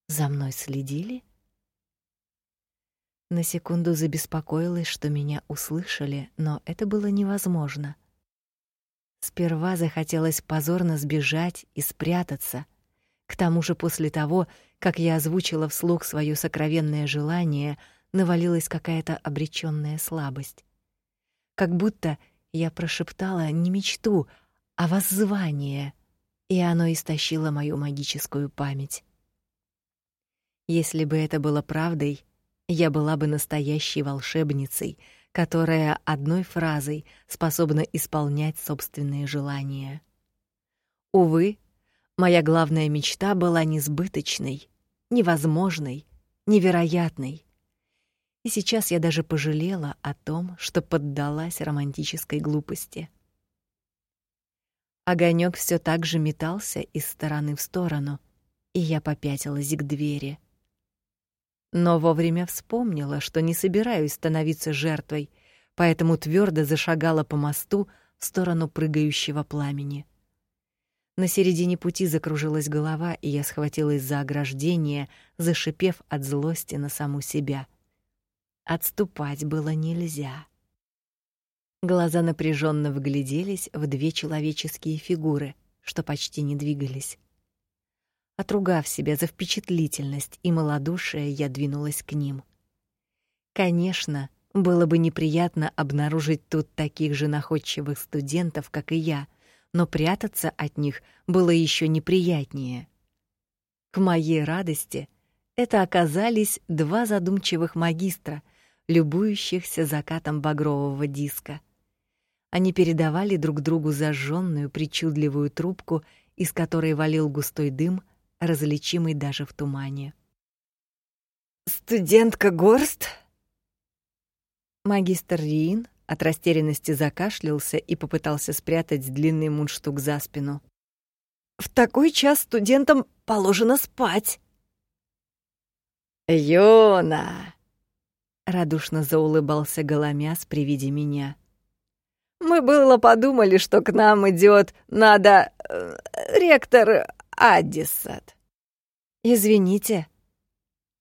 За мной следили? На секунду забеспокоилась, что меня услышали, но это было невозможно. Сперва захотелось позорно сбежать и спрятаться. К тому же после того, как я озвучила вслух свое сокровенное желание, навалилась какая-то обречённая слабость. Как будто я прошептала не мечту, а воззвание, и оно истощило мою магическую память. Если бы это было правдой, я была бы настоящей волшебницей, которая одной фразой способна исполнять собственные желания. Увы, моя главная мечта была несбыточной, невозможной, невероятной. И сейчас я даже пожалела о том, что поддалась романтической глупости. Огонек все так же метался из стороны в сторону, и я попятилась к двери но вовремя вспомнила, что не собираюсь становиться жертвой, поэтому твердо зашагала по мосту в сторону прыгающего пламени. На середине пути закружилась голова, и я схватилась за ограждение, зашипев от злости на саму себя. Отступать было нельзя. Глаза напряженно вгляделись в две человеческие фигуры, что почти не двигались. Отругав себя за впечатлительность и малодушие, я двинулась к ним. Конечно, было бы неприятно обнаружить тут таких же находчивых студентов, как и я, но прятаться от них было еще неприятнее. К моей радости это оказались два задумчивых магистра, любующихся закатом багрового диска. Они передавали друг другу зажженную причудливую трубку, из которой валил густой дым, различимый даже в тумане. «Студентка Горст?» Магистр Риин от растерянности закашлялся и попытался спрятать длинный мундштук за спину. «В такой час студентам положено спать». «Юна!» Радушно заулыбался Голомяс при виде меня. Мы было подумали, что к нам идет, надо, э, ректор Аддисат. Извините.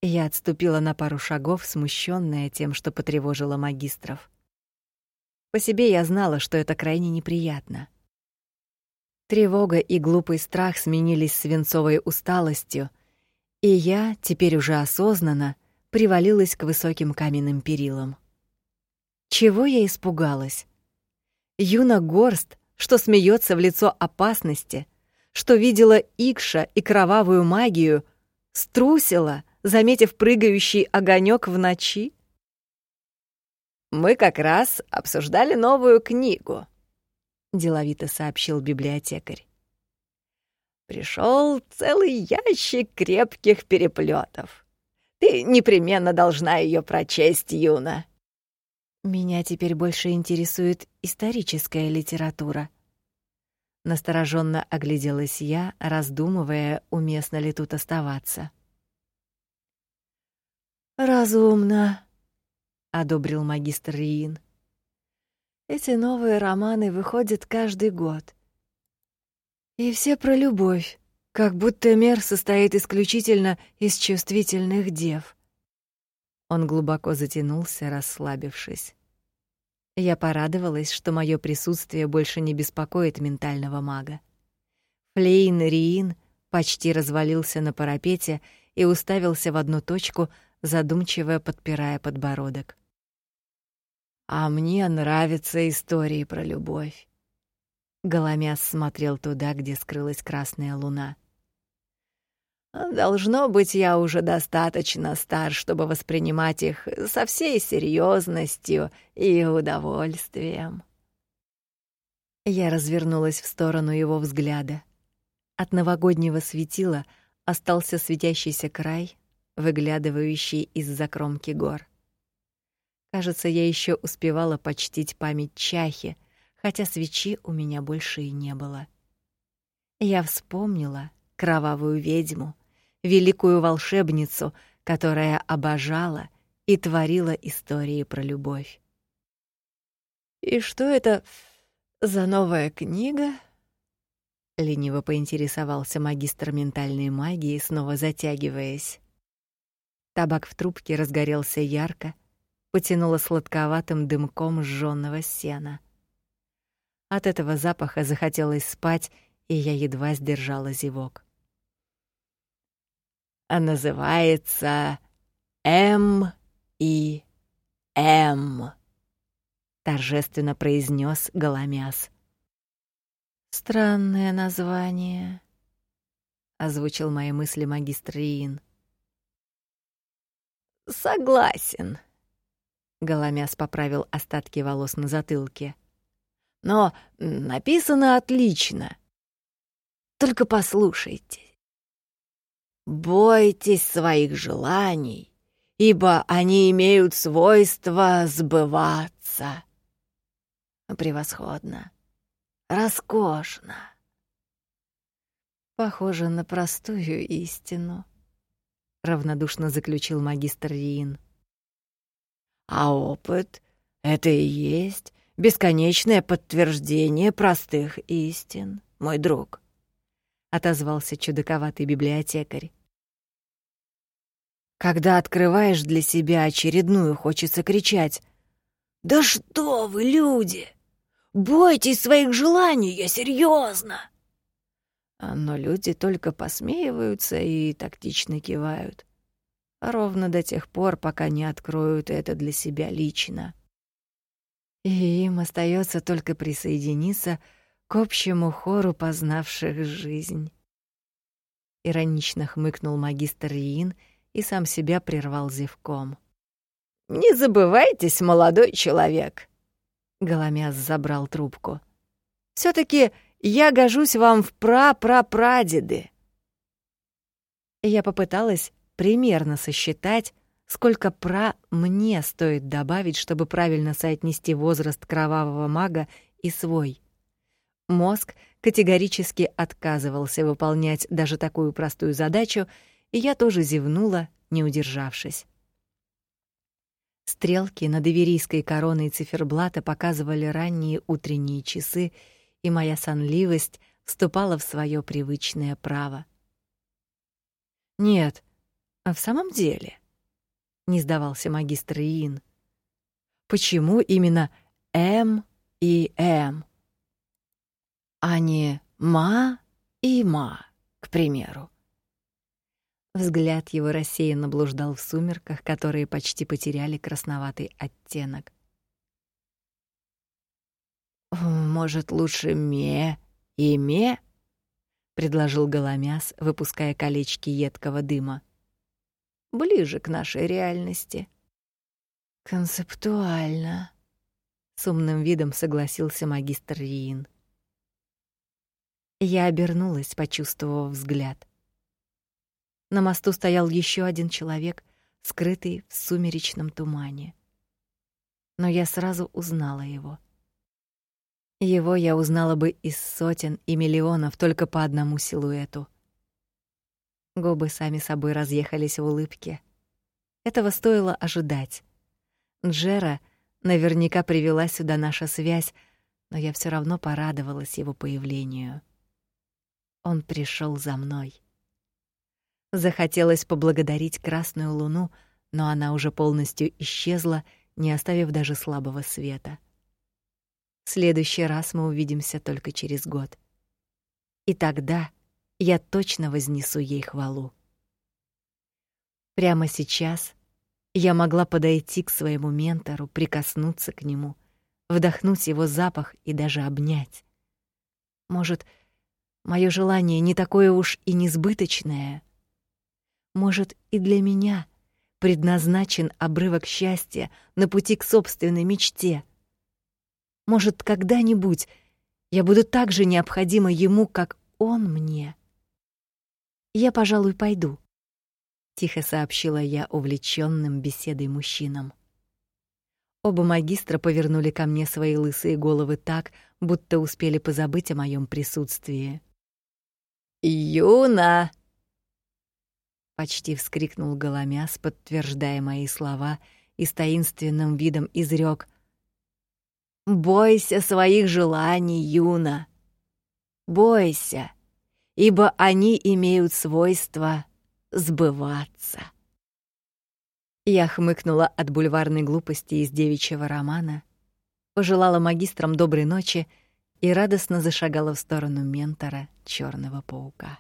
Я отступила на пару шагов, смущенная тем, что потревожила магистров. По себе я знала, что это крайне неприятно. Тревога и глупый страх сменились свинцовой усталостью, и я, теперь уже осознанно, привалилась к высоким каменным перилам. Чего я испугалась? Юна Горст, что смеется в лицо опасности, что видела Икша и кровавую магию, струсила, заметив прыгающий огонек в ночи? Мы как раз обсуждали новую книгу, деловито сообщил библиотекарь. Пришел целый ящик крепких переплетов. Ты непременно должна ее прочесть, Юна. Меня теперь больше интересует историческая литература. Настороженно огляделась я, раздумывая, уместно ли тут оставаться. Разумно, одобрил магистр Риин. Эти новые романы выходят каждый год. И все про любовь, как будто мир состоит исключительно из чувствительных дев. Он глубоко затянулся, расслабившись. Я порадовалась, что мое присутствие больше не беспокоит ментального мага. Флейн Риин почти развалился на парапете и уставился в одну точку, задумчиво подпирая подбородок. А мне нравятся истории про любовь. Голомяс смотрел туда, где скрылась красная луна. Должно быть, я уже достаточно стар, чтобы воспринимать их со всей серьезностью и удовольствием. Я развернулась в сторону его взгляда. От новогоднего светила остался светящийся край, выглядывающий из-за кромки гор. Кажется, я еще успевала почтить память Чахи, хотя свечи у меня больше и не было. Я вспомнила кровавую ведьму, великую волшебницу, которая обожала и творила истории про любовь. И что это за новая книга? лениво поинтересовался магистр ментальной магии, снова затягиваясь. Табак в трубке разгорелся ярко, потянуло сладковатым дымком жжёного сена. От этого запаха захотелось спать, и я едва сдержала зевок. А называется М и М, торжественно произнес Голомяс. Странное название, озвучил мои мысли магистр Иин. Согласен, Голомяс поправил остатки волос на затылке. Но написано отлично. Только послушайте. Бойтесь своих желаний, ибо они имеют свойство сбываться. Превосходно. Роскошно. Похоже на простую истину, равнодушно заключил магистр Риин. А опыт — это и есть бесконечное подтверждение простых истин, мой друг», — отозвался чудаковатый библиотекарь. «Когда открываешь для себя очередную, хочется кричать «Да что вы, люди! Бойтесь своих желаний, я серьезно!» Но люди только посмеиваются и тактично кивают ровно до тех пор, пока не откроют это для себя лично. И им остается только присоединиться к общему хору познавших жизнь. Иронично хмыкнул магистр Риин и сам себя прервал зевком. «Не забывайтесь, молодой человек!» Голомяс забрал трубку. все таки я гожусь вам в пра-пра-прадеды!» Я попыталась примерно сосчитать, сколько пра мне стоит добавить, чтобы правильно соотнести возраст кровавого мага и свой. Мозг категорически отказывался выполнять даже такую простую задачу, и я тоже зевнула, не удержавшись. Стрелки над иверийской короной циферблата показывали ранние утренние часы, и моя сонливость вступала в свое привычное право. Нет, а в самом деле, не сдавался магистр Иин. Почему именно М и М, а не ма и ма, к примеру? Взгляд его рассеянно блуждал в сумерках, которые почти потеряли красноватый оттенок. Может, лучше ме и ме? предложил Голомяс, выпуская колечки едкого дыма. Ближе к нашей реальности. Концептуально, с умным видом согласился магистр Риин. Я обернулась, почувствовав взгляд. На мосту стоял еще один человек, скрытый в сумеречном тумане. Но я сразу узнала его. Его я узнала бы из сотен и миллионов только по одному силуэту. Губы сами собой разъехались в улыбке. Этого стоило ожидать. Джера наверняка привела сюда наша связь, но я все равно порадовалась его появлению. Он пришел за мной. Захотелось поблагодарить красную луну, но она уже полностью исчезла, не оставив даже слабого света. В следующий раз мы увидимся только через год. И тогда я точно вознесу ей хвалу. Прямо сейчас я могла подойти к своему ментору, прикоснуться к нему, вдохнуть его запах и даже обнять. Может, мое желание не такое уж и несбыточное — может, и для меня предназначен обрывок счастья на пути к собственной мечте. Может, когда-нибудь я буду так же необходима ему, как он мне. Я, пожалуй, пойду, тихо сообщила я увлечённым беседой мужчинам. Оба магистра повернули ко мне свои лысые головы так, будто успели позабыть о моем присутствии. «Юна!» почти вскрикнул Голомяс, подтверждая мои слова, и с таинственным видом изрёк: "Бойся своих желаний, Юна. Бойся, ибо они имеют свойство сбываться". Я хмыкнула от бульварной глупости из девичьего романа, пожелала магистрам доброй ночи и радостно зашагала в сторону ментора Чёрного паука.